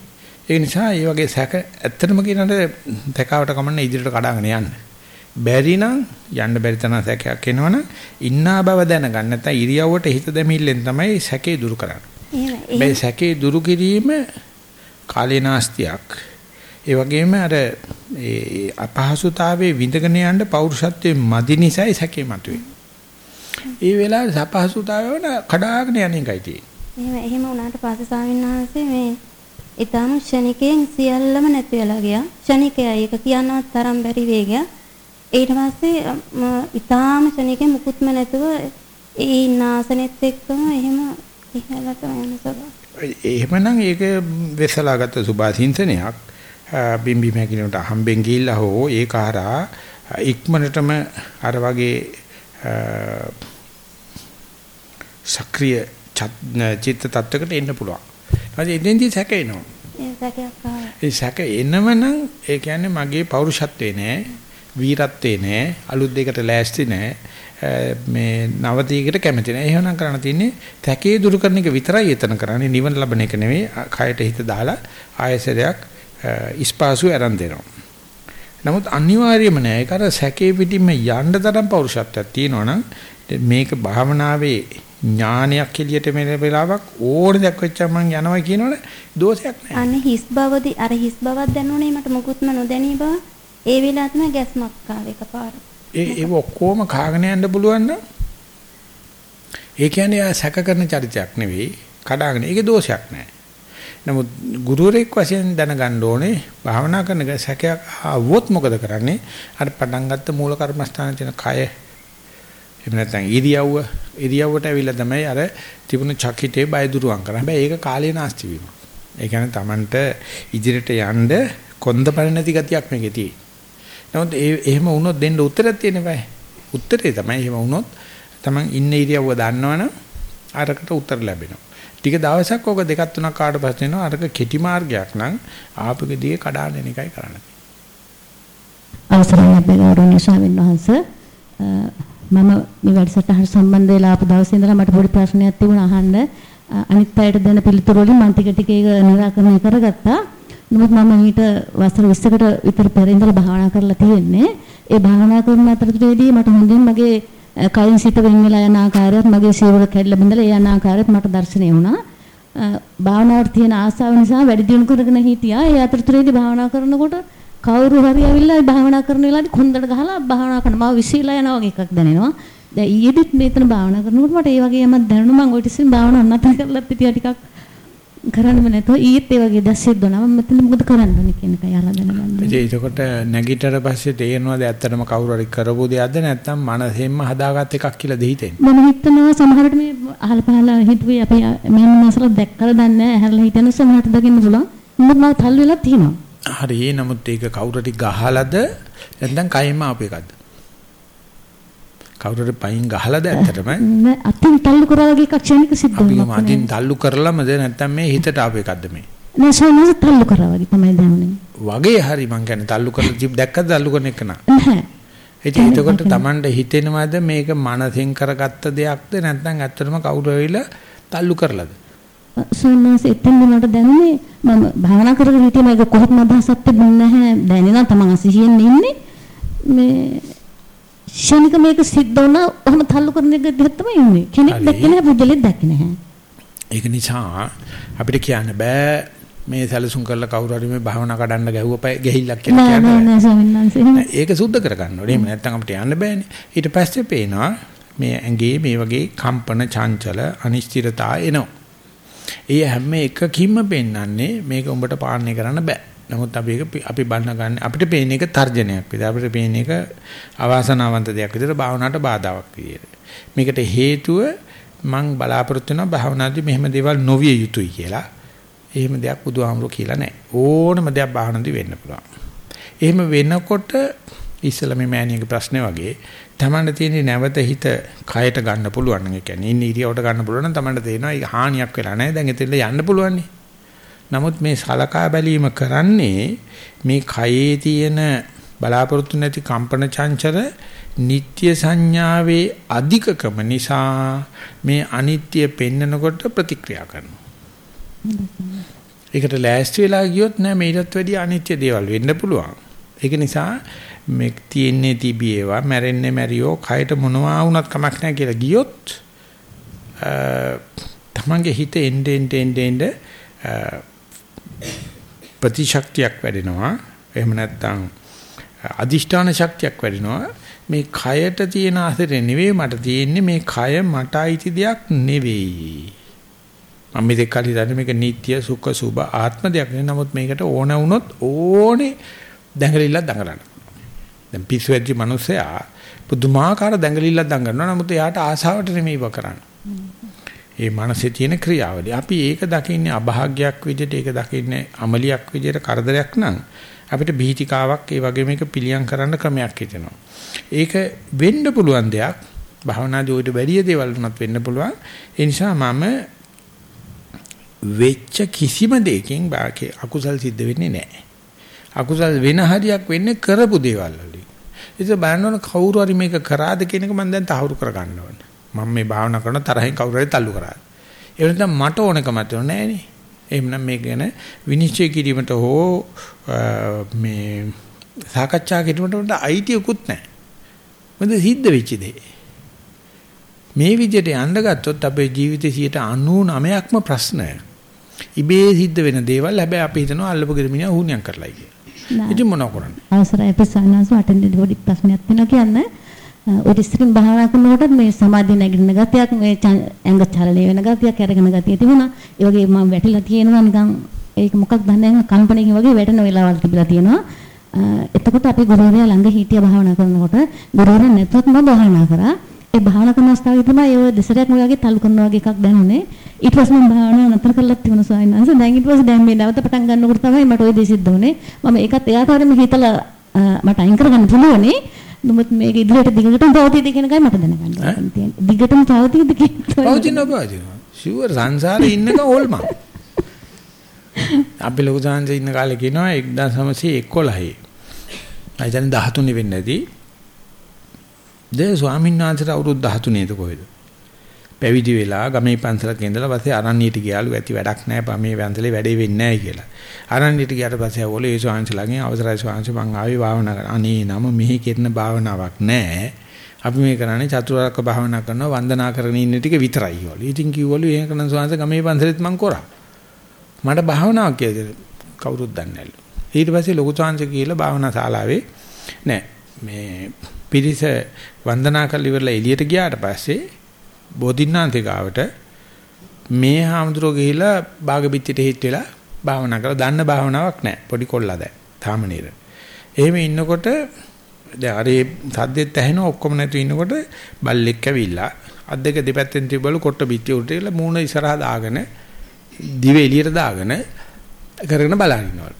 ඒ නිසා මේ වගේ සැක ඇත්තටම කියනට තැකාවට කමන්න ඉදිරියට කඩාගෙන යන්න. බැරි නම් යන්න බැරි තරම් සැකයක් එනවනම් ඉන්නා බව දැනගන්න නැත්නම් ඉරියව්වට හිත දෙමිල්ලෙන් තමයි සැකේ දුරු කරන්නේ. මේ සැකේ දුරු කිරීම කාලේනාස්තියක්. ඒ වගේම අර ඒ අපහසුතාවයේ විඳගෙන යන්න පෞරුෂත්වයේ මදි නිසායි සැකේ මතුවේ. ඒ වෙලාවේ අපහසුතාවය වන කඩාගෙන යන එකයි තියෙන්නේ. එහෙම එහෙම වුණාට පස්සේ ස්වාමීන් වහන්සේ මේ ඊටාම ක්ෂණිකයෙන් සියල්ලම නැති වෙලා ගියා. ක්ෂණිකයයි ඒක කියනවත් තරම් බැරි වේගයක්. ඊට පස්සේ ඊටාම ශනිකේ මුකුත්ම නැතුව ඒ ඉන්න ආසනෙත් එක්කම එහෙම ඉහළට යන ස්වභාවය. එහෙමනම් ඒක වෙසලාගත්ත සුභාසින්තනයක් බිම්බි මැකිනට හම්බෙන් ගිහිල්ලා හෝ ඒක හරහා ඉක්මනටම අර වගේ සක්‍රීය චිත්ත tattකට එන්න පුළුවන්. ඊට එදෙන්දී සැකේනවා. ඒ සැකයක් ආවා. ඒ සැක එනවනම් ඒ කියන්නේ මගේ පෞරුෂත්වේ නෑ වීරත්වේ නෑ අලුත් දෙයකට ලෑස්ති නෑ. මේ නවතීකට කැමති නෑ. එහෙනම් කරන්න තියෙන්නේ තැකේ දුරු කරන එක විතරයි එතන කරන්නේ. නිවන ලබන එක නෙවෙයි. කයට හිත දාලා ආයසරයක් ඉස්පාසු ආරම්භ දෙනවා. නමුත් අනිවාර්යම නෑ. ඒක අර සැකේ පිටින්ම යන්න තරම් පෞරුෂත්වයක් තියෙනවනම් මේක භාවනාවේ ඥානයක් එළියට මෙල වෙලාවක් ඕන දෙයක් වෙච්චම මං යනවා කියනවනේ. දෝෂයක් නැහැ. අනේ හිස් බවදී අර හිස් බවක් දැනුනේ මට මුකුත්ම නොදැනී බව. ඒ වෙලාව තමයි ගැස්මක් ආවේ එකපාර. ඒ ඒව ඔක්කොම කාගෙන යන්න පුළුවන් නම් ඒ කියන්නේ ආ සැක කරන චරිතයක් නෙවෙයි කඩාගෙන ඒකේ දෝෂයක් නැහැ. නමුත් ගුරුවරයෙක් වශයෙන් දැනගන්න ඕනේ භාවනා කරන සැකයක් ආවොත් මොකද කරන්නේ? අර පටන් ගත්ත මූල කර්මස්ථානයේ තියෙන කය එහෙම නැත්නම් ඉරියව්ව ඉරියව්වට ඇවිල්ලා තමයි අර තිබුණු චකිතේ බය දුරුවන් කරන්නේ. හැබැයි ඒක කාලේ නාස්ති වීම. ඒ කියන්නේ Tamanට ඉදිරියට යන්න කොන්ද පණ නැති ගතියක් මේකේ තියෙන්නේ. නමුත් ඒ එහෙම වුණොත් දෙන්න උත්තරයක් තියෙන බෑ. උත්තරේ තමයි එහෙම වුණොත් Taman ඉන්න ඉරියව්ව දන්නවනම් අරකට උත්තර ලැබෙනවා. ටික දවසක් ඕක දෙකක් තුනක් කාට පස්සේ වෙනවා අරක කෙටි මාර්ගයක් නම් ආපෙකදී කඩාගෙන යන එකයි කරන්න තියෙන්නේ. අවසරයි අපේ ගෞරවනීය ස්වාමීන් වහන්සේ මම මේ වැඩසටහන සම්බන්ධ වෙලා ආපු දවසේ ඉඳලා මට පොඩි ප්‍රශ්නයක් තිබුණා අහන්න අනිත් අයට දෙන පිළිතුරු වලින් මම ටික ටික ඒක නිරාකරණය කරගත්තා. නමුත් මම ඊට වසර 20කට විතර පෙර ඉඳලා භාවනා කරලා තියෙන්නේ. ඒ භාවනා කරන අතරතුරේදී මට හොඳින් මගේ කයින් සිත වෙන් වෙලා යන ආකාරයත් මගේ සියවර කැඩලා බිඳලා යන ආකාරයත් මට දැర్శණය වුණා. භාවනාවට තියෙන ආසාව නිසා වැඩි දියුණු කරගෙන හිටියා. ඒ අතරතුරේදී භාවනා කරනකොට කවුරු හරි ඇවිල්ලා භාවනා කරන වෙලාවේදී කොන්දට ගහලා භාවනා කරන මාව විශ්ීලා යනවා වගේ එකක් දැනෙනවා. දැන් ඊයේදිත් මෙතන භාවනා කරනකොට මට ඒ වගේ යමක් දැනුණා මම ඔය ටිකෙන් භාවනා නැතර කරලා හිටියා ටිකක් කරන්නම නැතෝ ඊත් ඒ වගේ දැස්සෙත් දුනා මම මෙතන මොකද කරන්න ඕනේ කියන එකයි අහලා දැනගන්න. ඒ එතකොට නැගිටතර පස්සේ තේරෙනවද ඇත්තටම කවුරු හරි කරපු දෙයක්ද නැත්නම් මනසෙන්ම හදාගත් එකක් කියලා දෙහිතෙන්නේ. මම හිතනවා සමහරට මේ අහල පහල හිතුවේ අපි මෙහෙම මාසල දැක්කලා දන්නේ නැහැ ඇහැරලා හිතන සමහරට දකින්න පුළුවන්. මොකද මම තල් වෙලා තියෙනවා. හරි නමුත් ඒක කවුරු හරි ගහලාද නැත්නම් කයින්ම ආපු එකක්ද? කවුරු හරි පයින් ගහලාද ඇත්තටම? නෑ අතින් තල්ලු කරා වගේ එකක් ක්ෂණික සිද්ධ වුණා. අපි අතින් තල්ලු කරලමද නැත්නම් මේ හිතට ආපු එකක්ද මේ? නෑ සෝනස තල්ලු කරා වගේ තමයි දැනුනේ. වගේ හරි මං කියන්නේ තල්ලු කරලා ජීප් දැක්කද තල්ලු කරන එක නා. නැහැ. එතකොට Tamanට හිතෙනවද මේක මනසෙන් කරගත්ත දෙයක්ද නැත්නම් ඇත්තටම කවුරු ඇවිල්ලා තල්ලු කරලාද? සෝනස එතෙන් මට දැනුනේ මම භාවනා කරගෙන හිටියේ මේක කොහොමද අදහසක් තිබුණේ නැහැ. දැනෙනවා තමන් අසහියෙන් ඉන්නේ. මේ ශනික මේක සිද්ධ වුණා ඔහම තල්ලු කරන එක දිහා තමයි ඉන්නේ. කෙනෙක් දැක්කේ නැහැ පුජලෙක් දැක්කේ නැහැ. ඒක නිසා අපිට කියන්න බෑ මේ සැලසුම් කරලා කවුරු හරි මේ භාවනා කඩන්න ගැහුවපයි ගහිල්ලක් කියලා නෑ නෑ නෑ ස්වාමීන් වහන්සේ. ඒක සුද්ධ කරගන්න ඕනේ. එහෙම නැත්නම් අපිට යන්න බෑනේ. ඊට පස්සේ පේනවා මේ ඇඟේ මේ වගේ කම්පන චංචල අනිශ්චිතතා එනවා. ඒ හැම එකකින්ම පෙන්වන්නේ මේක උඹට පාලනය කරන්න බෑ. නමුත් අපි ඒක අපි බන්න ගන්න අපිට පේන එක තර්ජනයක් විදිහට අපිට පේන එක අවාසනාවන්ත දෙයක් විදිහට භාවනාවට බාධාවක් විදිහට. මේකට හේතුව මං බලාපොරොත්තු වෙනවා භාවනාදී මෙහෙම දේවල් නොවිය යුතුයි කියලා. එහෙම දෙයක් බුදුහාමුදුරුවෝ කියලා නැහැ. ඕනම දෙයක් භාවනාදී වෙන්න පුළුවන්. එහෙම වෙනකොට ඉස්සලා මේ මෑණියගේ ප්‍රශ්නේ වගේ තමන්ට තියෙන නැවත හිත කයට ගන්න පුළුවන් නම් ඒ කියන්නේ ඉන්න ඉරියවට ගන්න පුළුවන් නම් තමන්ට තේරෙනවා ඒක හානියක් වෙලා නැහැ. දැන් එතෙන්ට යන්න පුළුවන් නේ. නමුත් මේ සලකා බැලීම කරන්නේ මේ කයේ තියෙන බලාපොරොත්තු නැති කම්පන චංචල නিত্য සංඥාවේ අධිකකම නිසා මේ අනිත්‍ය පෙන්නකොට ප්‍රතික්‍රියා කරනවා. ඒකට ලෑස්ති වෙලා ගියොත් නෑ මේකටත් වැඩිය අනිත්‍ය දේවල් වෙන්න පුළුවන්. ඒක නිසා මේ තියෙන්නේ තිබියේවා මැරෙන්නේ මැරියෝ කයට මොනවා වුණත් කමක් නැහැ කියලා ගියොත් තමන්ගේ හිත එnde end end end ප්‍රතිශක්තියක් වැඩෙනවා. එහෙම නැත්නම් අදිෂ්ඨාන ශක්තියක් වැඩෙනවා. මේ කයට තියෙන ආසරේ නෙවෙයි මට තියෙන්නේ මේ කය මට අයිති දෙයක් නෙවෙයි. මම මේ දෙක කලින් මේක නিত্য සුඛ සුභ ආත්ම දෙයක් නෙවෙයි. නමුත් මේකට ඕන වුණොත් ඕනේ දැඟලිල්ලක් දඟලන්න. දැන් පිස්සු වෙච්ච මිනිස්සයා පුදුමාකාර දැඟලිල්ලක් දඟලනවා. නමුත් එයාට ආසාවට නෙමෙයි ඉව කරන්නේ. ඒ මනසේ තියෙන ක්‍රියාවලිය. අපි ඒක දකින්නේ අභාග්‍යයක් විදිහට ඒක දකින්නේ අමලියක් විදිහට කරදරයක් නම් අපිට බීතිකාවක් ඒ වගේ මේක පිළියම් කරන්න ක්‍රමයක් හිතෙනවා. ඒක වෙන්න පුළුවන් දෙයක්. භවනාදී ඔයිට වැඩි දේවල් වුණත් වෙන්න පුළුවන්. ඒ නිසා මම වෙච්ච කිසිම දෙයකින් බාකේ අකුසල් සිද්ධ වෙන්නේ නැහැ. අකුසල් වෙන හරියක් වෙන්නේ කරපු දේවල් වලින්. ඒක බලන්න ඕන කවුරු හරි මේක කරාද කියන එක මම දැන් තහවුරු කරගන්න ඕනේ. මම මේ භාවනා කරන තරහින් කවුරු හරි තල්ලු කරා. ඒ වෙනතම මට ඕනකමක් නැහැ නේ. එහෙමනම් මේක ගැන විනිශ්චය කිරීමට හෝ මේ සාකච්ඡා කිරීමට අයිතියකුත් නැහැ. මොකද සිද්ධ වෙච්ච දේ. මේ විදිහට යන්න ගත්තොත් අපේ ජීවිතේ 99%ක්ම ප්‍රශ්න. ඉබේ සිද්ධ වෙන දේවල් හැබැයි අපි හිතනවා අල්ලපු ගෙදර මිනිහා හුණියම් කරලායි කියලා. ඉතින් මොනව කරන්නේ? අවසරයි අපි සානස් වටෙන් පොඩි ප්‍රශ්නයක් තියෙනවා කියන්නේ ඔය ඉස්ත්‍රින් භාවනා කරනකොට මේ සමාධිය නැගිටින ගතියක් මේ ඇඟ චලනය වෙන ගතියක් අරගෙන ගතිය තිබුණා. ඒ වගේ මම වැටිලා තියෙනවා නිකන් ඒක මොකක්ද දන්නේ නැහැ කම්පණයකින් වගේ වැටෙන වෙලාවල් තිබිලා තියෙනවා. එතකොට අපි ගුරුවරයා ළඟ හිටිය භාවනා කරනකොට ගුරුවරයා නැතුවත් මම භාවනා කරා. ඒ භාවනා කරන අවස්ථාවේ තමයි ඒ දෙසරයක් වගේ තල්ලු කරනවා වගේ එකක් දැනුනේ. ඊට පස්සේ මම භාවනාව නතර කරලා තිබුණා ස්වාමීන් වහන්සේ. දැන් ඊට පස්සේ දැන් මේ නැවත පටන් ගන්නකොට තමයි මට ওই දේ සිද්ධ වුනේ. මම ඒකත් එයාට වරම හිතලා මට අයින් කරගන්න පුළුවනේ. නමුත් මේක ඉදිරියට දිගටම පවතීද කියන එකයි මට දැනගන්න ඕන තියෙන්නේ. දිගටම පවතීද කියන පවතින පවතින. ෂුවර් සංසාරේ ඉන්නක ඕල්ම. අපි ලොකු සංසාරේ ඉන්න කාලේ කියනවා 1911. අයිතන 13 වෙන්නේ නැති. දැන් ස්වාමීන් වහන්සේට අවුරුදු 13 ද කොහෙද? පැවිදි වෙලා ගමේ පන්සලක ඉඳලා පස්සේ අරණියට ගියාලු ඇති වැඩක් නැහැ මේ පන්සලේ වැඩේ වෙන්නේ නැහැ කියලා. අරණියට ගියාට පස්සේ අවොල ඒ ස්වාමීන්සලාගෙන් අවසරයි ස්වාමීන් මං ආවේ භාවනා කරන්න. අනේ නම මෙහි කෙරෙන භාවනාවක් නැහැ. අපි මේ කරන්නේ චතුරාර්යක භාවනා කරනවා වන්දනා කරගෙන ඉන්න ටික විතරයි කිව්වලු. ඉතින් කිව්වලු එහෙම කරන ස්වාමීන් ගමේ පන්සලෙත් මං කරා. මට භාවනාවක් කියලා කවුරුත් දන්නේ නැලු. ඊට පස්සේ ලොකු ස්වාමීන් කියලා භාවනා ශාලාවේ නෑ මේ පිරිස වන්දනා කරලා ඉවරලා එළියට ගියාට පස්සේ බෝධින්නාන්තේ ගාවට මේ හාමුදුරුවෝ ගිහිලා බාග පිටිට හිට වෙලා භාවනා කරලා දන්න භාවනාවක් නැහැ. පොඩි කොල්ලා දැන්. තාම නේද එහෙම ඉන්නකොට දැන් අර සද්දෙත් ඇහෙන ඔක්කොම නැතු ඉන්නකොට බල්ලෙක් ඇවිල්ලා අත් දෙක දෙපැත්තෙන් තිබ්බලු කොට්ට පිටිය උඩට ඉල මූණ ඉස්සරහා දාගෙන දිව එළියට දාගෙන කරගෙන බලන් ඉන්නවලු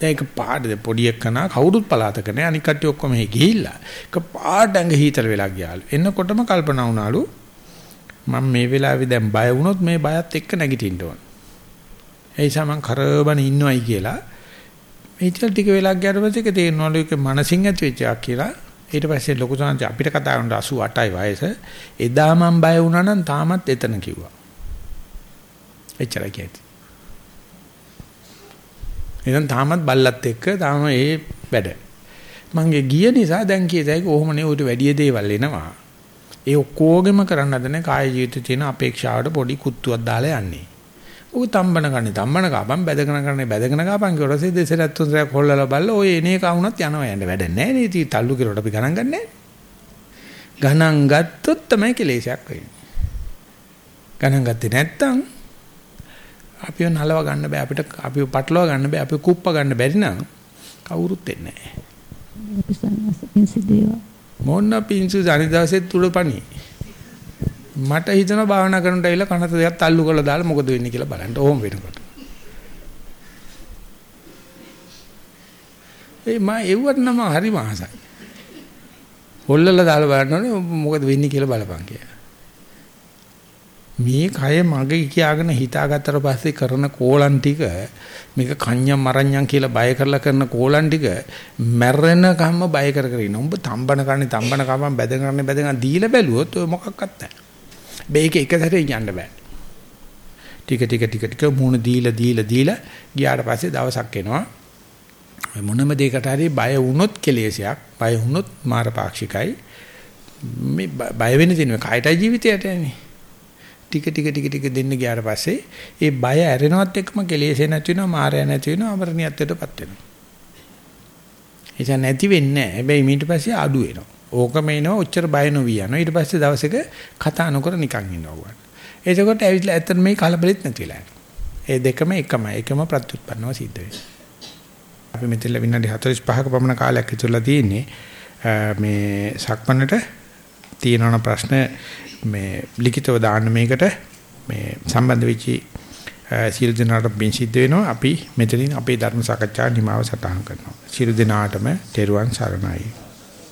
දැන් ඒක පාඩ පොඩි එක්කනා කවුරුත් පලාතක නැහැ අනික් කට්ටිය ඔක්කොම හේ ගිහිල්ලා ඒක පාඩ ඇඟ හීතල වෙලා ගියාලු. එන්නකොටම කල්පනා වුණාලු මම මේ වෙලාවේ දැන් බය වුණොත් මේ බයත් එක්ක නැගිටින්න ඕන. ඒ නිසා මං කරබන ඉන්නවයි කියලා. මේචල් ටික වෙලා ගියාට පස්සේ ඒක තේරෙනවලු ඒක මනසින් ඇති වෙච්ච එකක් කියලා. ඊට පස්සේ ලොකු සාන්ති අපිට කතා කරන 88යි වයස. එදා මම බය වුණා නම් තාමත් එතන කිව්වා. එච්චරයි කියති එහෙනම් තාමත් බල්ලත් එක්ක තාම ඒ වැඩ. මංගේ ගිය නිසා දැන් කියතයි කොහොමනේ උට වැඩි දේවල් එනවා. ඒ ඔක්කොගෙම කරන්න හදන කාය ජීවිතේ තියෙන අපේක්ෂාවට පොඩි කුත්තුවක් දාලා යන්නේ. ඌ තම්බන කන්නේ තම්බන කපන් බැදගෙන කරන්නේ බැදගෙන කපන් කියවරසේ දෙසරත් තුන්සරක් හොල්ලලා බලලා ඔය එන එක වුණත් යනවා යන්න වැඩ නැහැ නේ ඉතින් තල්ලු කිරොට අපි ගණන් ගන්නෑ. ගණන් ගත්තොත් තමයි කෙලෙසයක් වෙන්නේ. ගණන් ගත්තේ නැත්තම් අපිව නලව ගන්න බෑ අපිට අපිව පටලවා ගන්න බෑ අපිව කුප්ප ගන්න බැරි නම් කවුරුත් එන්නේ නැහැ. මොන්න පිංසු අනිදාසෙත් තුඩපණි. මට හිතෙනවා භාවනා කරනට ඇවිල්ලා කනත දෙකක් තල්ලු කරලා දාලා මොකද වෙන්නේ කියලා බලන්න. ඕම් වෙනකොට. ඒ මා එව්වට නම හරි මාසයි. හොල්ලලා දාලා බලන්න ඕනේ මොකද වෙන්නේ කියලා බලපන් කියලා. මේ කය මගේ කියාගෙන හිතාගත්තට පස්සේ කරන කෝලම් ටික මේක කන්‍යම් මරණ්‍යම් කියලා බය කරලා කරන කෝලම් ටික මැරෙන කම්ම බය කර කර ඉන්න. උඹ තම්බන කන්නේ තම්බන කමම් බැදගෙන කන්නේ බැදගෙන දීලා බැලුවොත් ඔය මොකක්වත් නැහැ. මේක එක සැරේ යන්න බෑ. ටික ටික ටික ටික මුණ දීලා දීලා දීලා ගියාට පස්සේ දවසක් එනවා. මොනම දෙයකට හරි බය වුණොත් කෙලෙසයක් බය වුණොත් මාරපාක්ෂිකයි. මේ බය වෙන්නේ තියෙන කයටයි ජීවිතයට යන්නේ. ටික ටික ටික ටික දෙන්න ගියාට පස්සේ ඒ බය ඇරෙනවත් එක්කම කෙලෙසේ නැති වෙනවා මායя නැති වෙනවා අමරණියත්වයටපත් වෙනවා. ඒක නැති වෙන්නේ නැහැ. හැබැයි ඊට පස්සේ අඩු වෙනවා. ඕකම එනවා ඔච්චර බය නොවි යනවා. ඊට පස්සේ දවසක කතා නොකර නිකන් ඉන්නවා. එතකොට ඇවිල්ලා ඇත්තට මේ කලබලෙත් නැති වෙලා ඒ දෙකම එකමයි. එකම ප්‍රත්‍යুৎපන්නව සිද්ධ වෙනවා. අපි මෙතන විනාඩි 45ක පමණ කාලයක් ඉතුරුලා තියෙන්නේ. මේ සක්මණට තියෙනවා ප්‍රශ්න මේ ලිඛිතව දාන්න මේකට. මේ සම්බන්ධ වෙච්චි සියලු දෙනාට පින් සිද්ධ වෙනවා. අපි මෙතනින් අපේ ධර්ම සාකච්ඡා නිමාව සටහන් කරනවා. සියලු දෙනාටම තෙරුවන් සරණයි.